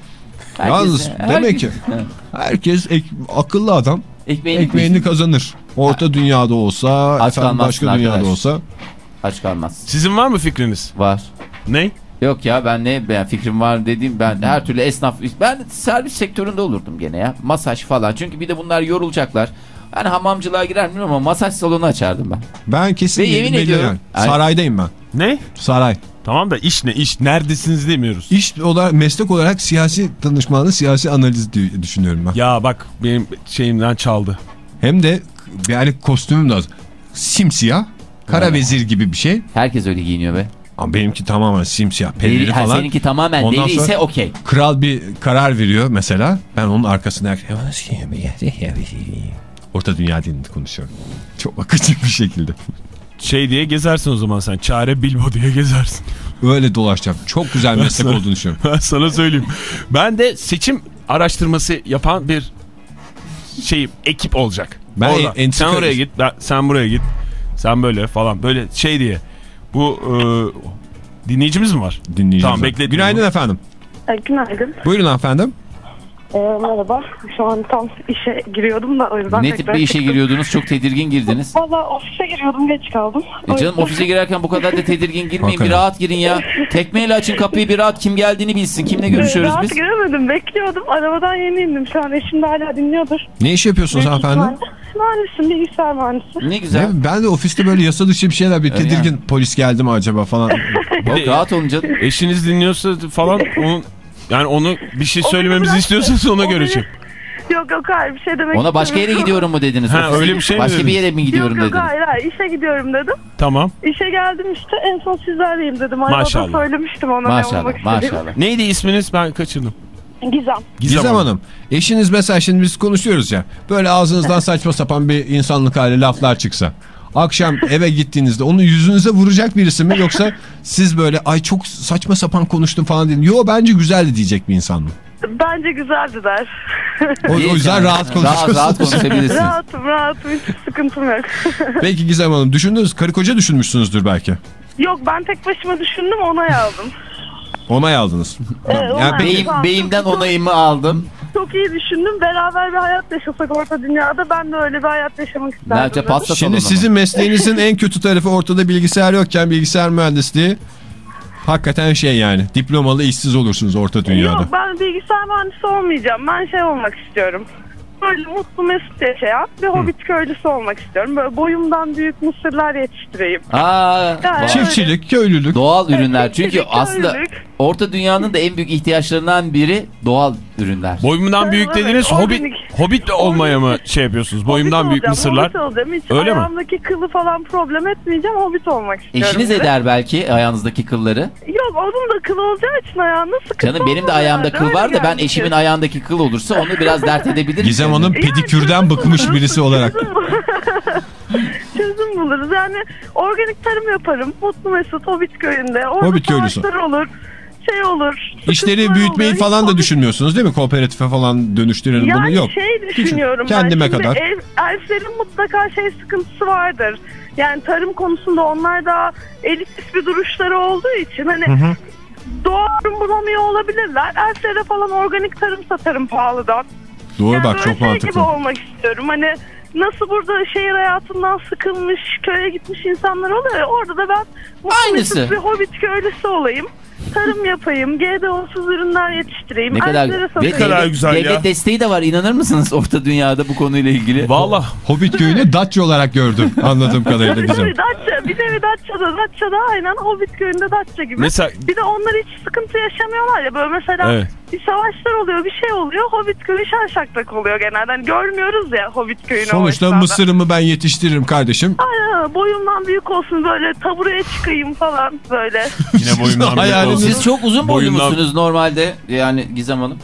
S4: Herkes-
S3: Yalnız
S4: herkes-
S3: demek ki herkes ek- akıllı adam
S4: ekmeğini,
S3: ekmeğini kazanır. Orta dünyada olsa, efendim başka dünyada
S4: arkadaş.
S3: olsa.
S4: aç kalmaz.
S5: Sizin var mı fikriniz?
S4: Var.
S5: Ne?
S4: Yok ya ben ne ben fikrim var dediğim ben her türlü esnaf ben servis sektöründe olurdum gene ya masaj falan çünkü bir de bunlar yorulacaklar. Yani hamamcılığa girer miyim ama masaj salonu açardım ben.
S3: Ben kesin
S4: Ve yemin ediyorum-
S3: yani.
S4: Ay-
S3: Saraydayım ben.
S5: Ne?
S3: Saray.
S5: Tamam da iş ne? İş neredesiniz demiyoruz.
S3: İş olarak meslek olarak siyasi danışmanlığı, siyasi analiz diye düşünüyorum ben.
S5: Ya bak benim şeyimden çaldı.
S3: Hem de yani kostümüm de az. simsiyah, kara vezir gibi bir şey.
S4: Herkes öyle giyiniyor be.
S3: Ama benimki tamamen simsiyah,
S4: Deri,
S3: pelleri
S4: ha,
S3: falan.
S4: seninki tamamen
S3: Ondan
S4: deri ise okey.
S3: Kral bir karar veriyor mesela. Ben onun arkasında Orta dünya dilinde konuşuyorum. Çok akıcı bir şekilde.
S5: Şey diye gezersin o zaman sen. Çare Bilbo diye gezersin.
S3: Öyle dolaşacağım. Çok güzel meslek
S5: sana-
S3: olduğunu düşünüyorum. *laughs*
S5: Ben sana söyleyeyim. Ben de seçim araştırması yapan bir şey ekip olacak.
S3: Ben
S5: Orada.
S3: en-
S5: sen oraya git, ben- sen buraya git. Sen böyle falan böyle şey diye. Bu e, dinleyicimiz mi var?
S3: Dinleyeceğiz.
S5: Tamam, bekletmeyelim.
S3: Günaydın efendim.
S9: E, Günaydın.
S3: Buyurun efendim.
S9: E, merhaba. Şu an tam işe giriyordum da o yüzden
S4: Ne tip
S9: tekrar
S4: bir işe
S9: çıktım.
S4: giriyordunuz? Çok tedirgin girdiniz.
S9: Valla ofise giriyordum geç kaldım.
S4: E
S9: O
S4: canım
S9: yüzden-
S4: ofise girerken bu kadar da tedirgin girmeyin.
S3: Hakikaten.
S4: Bir rahat girin ya. Tekmeyle açın kapıyı bir rahat kim geldiğini bilsin. Kimle görüşüyoruz
S9: rahat
S4: biz?
S9: giremedim bekliyordum. Arabadan yeni indim. Şu an eşim de hala dinliyordur.
S3: Ne iş yapıyorsunuz
S9: Büyük
S3: hanımefendi?
S9: ihtimalle. Mühendisim, bilgisayar mühendisi.
S4: Ne güzel.
S3: Ne, ben de ofiste böyle yasa dışı bir şeyler bir tedirgin polis geldi mi acaba falan.
S4: Yok, rahat olun canım.
S5: Eşiniz dinliyorsa falan onun *laughs* yani onu bir şey
S9: O
S5: söylememizi
S9: beni
S5: istiyorsanız ona
S9: bıraktı.
S5: göre
S9: O
S5: şey.
S9: Yok yok hayır bir şey demek
S4: Ona başka yere
S9: istemiyorum.
S4: gidiyorum mu dediniz?
S5: Ha,
S4: ofise?
S5: öyle bir şey mi
S4: Başka bir
S5: dediniz?
S4: yere mi
S9: Yok
S4: gidiyorum
S9: yok
S4: dediniz?
S9: hayır hayır işe gidiyorum dedim.
S5: Tamam.
S9: İşe geldim işte en son sizlerleyim dedim. Arabada
S5: Maşallah.
S9: söylemiştim ona ne olmak
S4: Maşallah
S9: istediğimi.
S4: maşallah.
S5: Neydi isminiz? Ben kaçırdım.
S9: Gizem.
S3: Gizem, Hanım. Eşiniz mesela şimdi biz konuşuyoruz ya. Böyle ağzınızdan saçma sapan bir insanlık hali laflar çıksa. Akşam eve gittiğinizde onu yüzünüze vuracak birisi mi yoksa siz böyle ay çok saçma sapan konuştum falan deyin. Yo bence güzeldi diyecek bir insan mı?
S9: Bence güzeldi der.
S3: O, o yüzden rahat
S4: Rahat
S3: konuşuyorsunuz.
S4: rahat konuşabilirsiniz.
S6: rahatım rahatım hiç sıkıntım yok. *laughs*
S3: Peki Gizem Hanım düşündünüz karı koca düşünmüşsünüzdür belki.
S6: yok ben tek başıma düşündüm onay aldım.
S3: Onay aldınız. Yani
S6: onay
S3: peki-
S4: Beyim, beyimden onayımı aldım.
S6: Çok iyi düşündüm. Beraber bir hayat yaşasak orta dünyada ben de öyle bir hayat yaşamak isterdim.
S4: Ne yapacak pasta
S3: Şimdi sizin mesleğinizin en kötü tarafı ortada bilgisayar yokken bilgisayar mühendisliği hakikaten şey yani diplomalı işsiz olursunuz orta dünyada.
S6: Yok ben bilgisayar mühendisi olmayacağım. Ben şey olmak istiyorum. Böyle mutlu mesut yaşayan bir hobbit köylüsü olmak istiyorum. Böyle boyumdan büyük mısırlar yetiştireyim.
S4: Aa,
S6: Yani
S3: Çiftçilik, köylülük.
S4: doğal ürünler. Çünkü
S6: çiftçilik,
S4: aslında
S6: köylülük.
S4: Orta dünyanın da en büyük ihtiyaçlarından biri doğal ürünler.
S5: Boyumdan
S6: Evet,
S5: büyük
S6: evet,
S5: dediniz hobbit,
S6: organik.
S5: hobbit olmaya mı şey yapıyorsunuz? Boyumdan
S6: Hobbit
S5: büyük
S6: olacağım,
S5: mısırlar.
S6: Hobbit olacağım. Hiç
S5: Öyle mi?
S6: ayağımdaki kılı falan problem etmeyeceğim. Hobbit olmak istiyorum.
S4: Eşiniz
S6: de.
S4: eder belki ayağınızdaki kılları.
S6: Yok onun da kılı olacağı için ayağında sıkıntı
S4: Canım benim de ayağımda kıl var da ben eşimin
S6: ki.
S4: ayağındaki kıl olursa onu biraz dert *laughs* edebilirim.
S3: Gizem. Hanım pedikürden bıkmış birisi olarak.
S6: Çözüm bul- *laughs* Çözüm buluruz. Yani organik tarım yaparım. Mutlu Mesut Hobbit köyünde. Orada
S3: Hobbit köylüsü.
S6: olur. Şey olur.
S3: İşleri büyütmeyi
S6: olur.
S3: falan
S6: Hiç
S3: da düşünmüyorsunuz değil mi? Kooperatife falan dönüştürelim bunu
S6: Yani
S3: yok.
S6: şey düşünüyorum ben.
S3: kendime
S6: Şimdi
S3: kadar.
S6: ev- elflerin mutlaka şey sıkıntısı vardır. Yani tarım konusunda onlar da elitist bir duruşları olduğu için hani doğal ürün bulamıyor olabilirler. Elflere falan organik tarım satarım pahalıdan.
S3: Doğru
S6: Yani
S3: bak çok
S6: şey
S3: mantıklı.
S6: gibi olmak istiyorum. Hani nasıl burada şehir hayatından sıkılmış, köye gitmiş insanlar oluyor ya, orada da ben mutlu bir hobbit köylüsü olayım. Tarım yapayım, GDO'suz ürünler yetiştireyim.
S4: Ne kadar,
S6: satayım.
S5: kadar
S4: devlet,
S5: güzel ya.
S4: devlet desteği de var inanır mısınız orta dünyada bu konuyla ilgili?
S5: Valla
S3: Hobbit köyünü Datça olarak gördüm anladığım kadarıyla
S6: tabii Datça. Bir nevi Datça'da. Datça'da aynen Hobbit köyünde Datça gibi.
S5: Mesela-
S6: Bir de onlar hiç sıkıntı yaşamıyorlar ya. Böyle mesela
S5: Evet.
S6: bir savaşlar oluyor, bir şey oluyor. Hobbit köyü şen şakrak oluyor genelde. Hani görmüyoruz ya Hobbit köyünü.
S3: Sonuçta mısırımı ben yetiştiririm kardeşim.
S6: Aynen boyumdan büyük olsun böyle tabureye çıkayım falan böyle. *laughs*
S5: yine boyumdan büyük olsun.
S4: Siz çok uzun boylu
S5: Boyundan-
S4: musunuz normalde yani Gizem Hanım?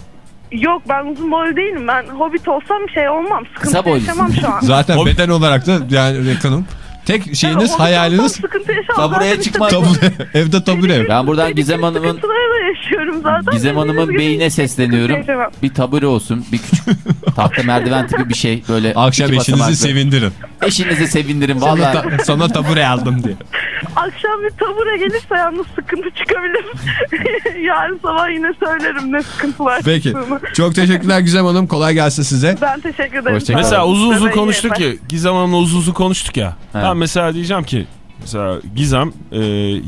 S6: Yok ben uzun boylu değilim. Ben Hobbit olsam şey olmam. Sıkıntı yaşamam şu an.
S3: Zaten beden olarak da yani yakınım. Tek
S6: Yani
S3: şeyiniz
S6: Hobbit
S3: hayaliniz.
S4: Tabureye çıkmak.
S3: tabure. Evde tabure ev.
S4: Ben buradan Gizem Hanım'ın
S6: yaşıyorum zaten.
S4: Gizem Hanım'ın beyine sesleniyorum. Bir tabure olsun, bir küçük tahta merdiven tipi bir şey böyle.
S3: Akşam eşinizi sevindirin.
S4: Eşinizi sevindirin
S3: Sana,
S4: valla.
S3: ta- sana tabure aldım diye.
S6: Akşam bir tabure gelirse yalnız sıkıntı çıkabilir. *laughs* Yarın sabah yine söylerim ne sıkıntılar
S3: Peki.
S6: çıktığını.
S3: Çok teşekkürler Gizem Hanım. Kolay gelsin size.
S6: Ben teşekkür ederim.
S4: Hoşçakalın.
S5: Mesela uzun uzun
S6: iyi
S5: konuştuk ya. Gizem Hanım'la uzun uzun konuştuk ya.
S4: He.
S5: Ben mesela diyeceğim ki mesela Gizem e,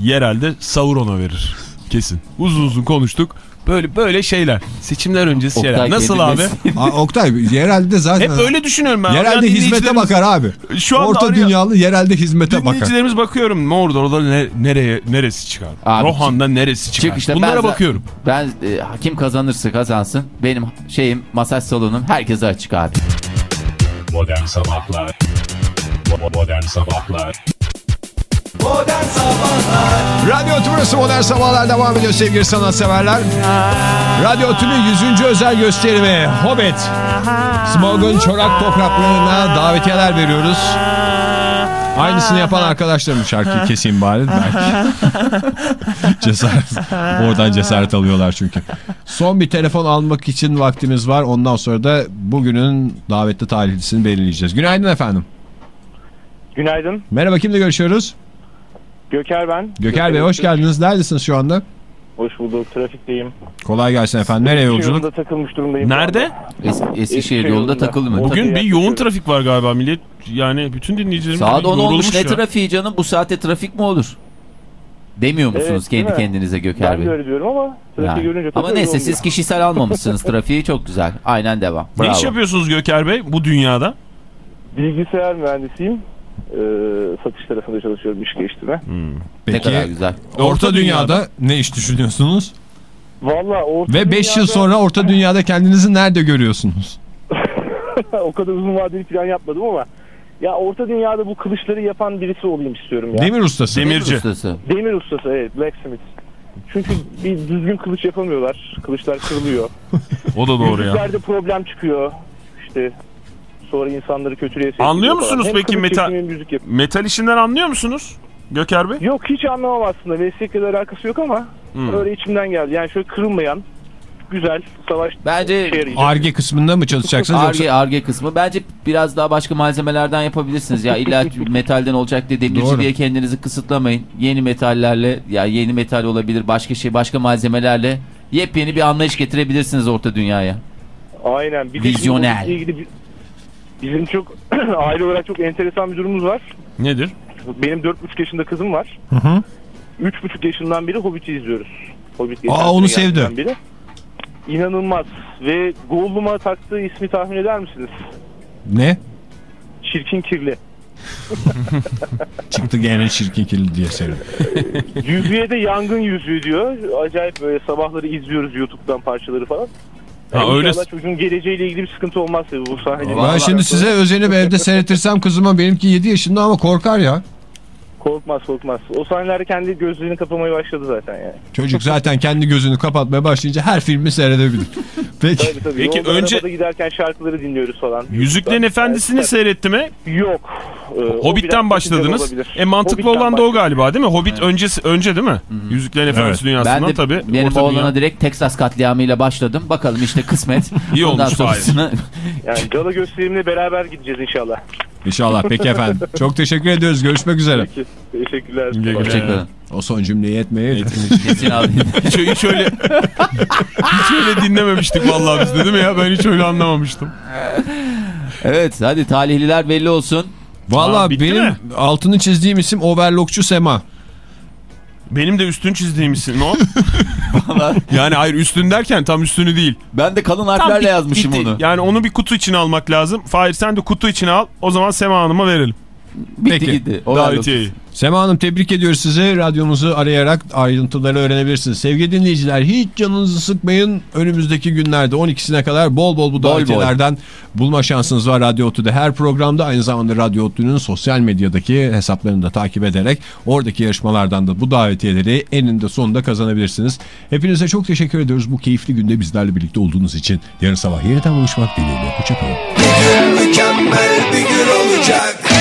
S5: yerelde Sauron'a verir. Kesin. Uzun uzun konuştuk. Böyle böyle şeyler. Seçimler öncesi şeyler.
S4: Oktay
S5: Nasıl abi? *laughs*
S3: Aa, Oktay yerelde zaten...
S5: Hep öyle düşünüyorum ben.
S3: Yerelde hizmete bakar abi.
S5: Şu anda
S3: Orta
S5: arıyor.
S3: dünyalı yerelde hizmete bakar.
S5: Dinleyicilerimiz bakıyorum orada ne- nereye neresi çıkar?
S4: Abi,
S5: Rohan'da neresi çıkar?
S4: Çık işte
S5: Bunlara
S4: ben
S5: bakıyorum.
S4: Ben e, kim kazanırsa kazansın. Benim şeyim masaj salonum herkese açık abi.
S1: Modern Sabahlar Modern Sabahlar
S2: Modern Sabahlar
S3: Radyo Tümrüsü Modern Sabahlar devam ediyor sevgili sanatseverler. Radyo Tümrüsü 100. özel gösterimi Hobbit. Smoke'un çorak topraklarına davetiyeler veriyoruz. Aynısını yapan arkadaşlarım şarkıyı keseyim bari belki. *laughs* cesaret. Oradan cesaret alıyorlar çünkü. Son bir telefon almak için vaktimiz var. Ondan sonra da bugünün davetli talihlisini belirleyeceğiz. Günaydın efendim.
S11: Günaydın.
S3: Merhaba kimle görüşüyoruz?
S11: Göker ben.
S3: Göker Bey hoş geldiniz. Neredesiniz şu anda?
S11: Hoş bulduk. Trafikteyim.
S3: Kolay gelsin efendim. Nereye yolculuk?
S11: Yolda takılmış durumdayım.
S5: Nerede?
S4: Es Eskişehir yolunda
S11: yolunda.
S4: takıldı mı?
S5: O
S11: Tabii
S5: gün bir yoğun trafik var galiba millet. Yani bütün dinleyicilerimiz
S4: Saat
S5: bir
S4: 10 olmuş ne
S5: ya.
S4: trafiği canım bu saatte trafik mi olur? Demiyor musunuz
S11: Evet,
S4: kendi
S11: mi?
S4: kendinize Göker
S11: Ben
S4: Bey?
S11: de öyle diyorum ama trafiği
S4: Yani.
S11: görünce
S4: Ama neyse siz kişisel almamışsınız *laughs* trafiği çok güzel. Aynen devam.
S5: Ne
S4: Bravo.
S5: iş yapıyorsunuz Göker Bey bu dünyada?
S11: Bilgisayar mühendisiyim. Ee, satış tarafında çalışıyorum iş geliştirme.
S4: Ne
S3: Peki
S4: kadar güzel.
S3: Orta Dünya'da ne iş düşünüyorsunuz?
S11: Valla orta
S3: Ve 5 yıl
S11: dünyada-
S3: sonra Orta Dünya'da kendinizi nerede görüyorsunuz? *laughs*
S11: o kadar uzun vadeli plan yapmadım ama ya orta dünyada bu kılıçları yapan birisi olayım istiyorum ya.
S3: Demir ustası.
S5: Demirci.
S4: Ustası.
S11: Demir ustası evet blacksmith. Çünkü bir düzgün kılıç yapamıyorlar. Kılıçlar kırılıyor. *laughs*
S5: O da doğru ya.
S11: Yüzüklerde problem çıkıyor. İşte sonra insanları kötülüğe sevk
S5: Anlıyor musunuz peki metal-. Metal işinden anlıyor musunuz Göker Bey?
S11: Yok hiç anlamam aslında. Meslekle de alakası yok ama
S5: Hmm.
S11: öyle içimden geldi. Yani şöyle kırılmayan güzel. Savaş
S4: Bence.
S3: Arge kısmında mı çalışacaksınız
S4: Arge,
S3: yoksa?
S4: arge kısmı. Bence biraz daha başka malzemelerden yapabilirsiniz. Ya illa *laughs* metalden olacak diye demirci
S3: Doğru.
S4: diye kendinizi kısıtlamayın. Yeni metallerle ya yeni metal olabilir başka şey başka malzemelerle yepyeni bir anlayış getirebilirsiniz orta dünyaya.
S11: Aynen. Bir de
S4: Vizyoner.
S11: bununla ilgili bir- bizim çok *clears throat* aile olarak çok enteresan bir durumumuz var.
S5: Nedir?
S11: Benim 4,5 yaşında kızım var.
S3: Hı hı.
S11: 3,5 yaşından beri Hobbit'i izliyoruz. Hobbit
S3: Aa, onu sevdi.
S11: Beri. İnanılmaz. Ve Gollum'a taktığı ismi tahmin eder misiniz?
S3: Ne?
S11: Çirkin kirli. *laughs*
S3: Çıktı gene çirkin kirli diye senin.
S11: Yüzüğe de yangın yüzüğü diyor. Acayip böyle sabahları izliyoruz YouTube'dan parçaları falan.
S5: Ha,
S11: Yani
S5: öyle-
S11: İnşallah çocuğun geleceğiyle ilgili bir sıkıntı olmaz tabii bu sahne.
S3: Ben şimdi size özenip evde seyretirsem kızıma benimki 7 yaşında ama korkar ya.
S11: Korkmaz korkmaz. O sahnelerde kendi gözlerini kapamaya başladı zaten yani.
S3: Çocuk zaten kendi gözünü kapatmaya başlayınca her filmi seyredebilir. *laughs* Peki.
S11: Tabii tabii.
S5: Peki
S11: Yolda,
S5: önce-
S11: arabada giderken şarkıları dinliyoruz falan.
S5: Yüzüklerin Efendisi'ni seyretti mi?
S11: Yok. Ee,
S5: Hobbit'ten başladınız. E mantıklı
S11: Hobbit'ten
S5: olan da o galiba değil mi? Hobbit öncesi önce değil mi? Yüzüklerin Efendisi
S4: Ben
S5: dünyasından
S4: de
S5: tabii.
S4: benim
S5: Orta
S4: oğlana
S5: Dünya.
S4: direkt Texas katliamıyla başladım. Bakalım işte kısmet. *laughs*
S5: İyi
S4: Ondan
S5: olmuş,
S4: sonrasını *laughs*
S11: Yani gala gösterimine beraber gideceğiz inşallah.
S3: İnşallah. Peki efendim. *laughs* Çok teşekkür ediyoruz. Görüşmek üzere.
S11: Peki. Teşekkürler.
S4: Hoşçakalın.
S3: O son cümleyi etmeye
S4: Kesin abi.
S5: Hiç, hiç öyle hiç öyle dinlememiştik vallahi biz de değil mi ya? Ben hiç öyle anlamamıştım.
S4: evet hadi talihliler belli olsun.
S3: Valla
S5: Aa,
S3: benim
S5: mi?
S3: altını çizdiğim isim Overlockçu Sema.
S5: Benim de üstün çizdiğim isim o. *laughs* yani hayır üstün derken tam üstünü değil.
S4: Ben de kalın harflerle yazmışım
S5: bitti.
S4: onu.
S5: Yani onu bir kutu içine almak lazım. Fahir sen de kutu içine al. O zaman Sema Hanım'a verelim.
S4: Bitti
S3: Peki.
S4: gitti.
S5: Davetiyeyi.
S3: Sema Hanım tebrik ediyoruz sizi. Radyomuzu arayarak ayrıntıları öğrenebilirsiniz. Sevgili dinleyiciler hiç canınızı sıkmayın. Önümüzdeki günlerde 12'sine kadar bol bol bu
S4: Bol
S3: davetiyelerden bulma şansınız var Radyo Otu'da. Her programda aynı zamanda Radyo Otu'nun sosyal medyadaki hesaplarını da takip ederek oradaki yarışmalardan da bu davetiyeleri eninde sonunda kazanabilirsiniz. Hepinize çok teşekkür ediyoruz bu keyifli günde bizlerle birlikte olduğunuz için. Yarın sabah yeniden buluşmak dileğiyle. Hoşçakalın.
S2: Mükemmel bir gün olacak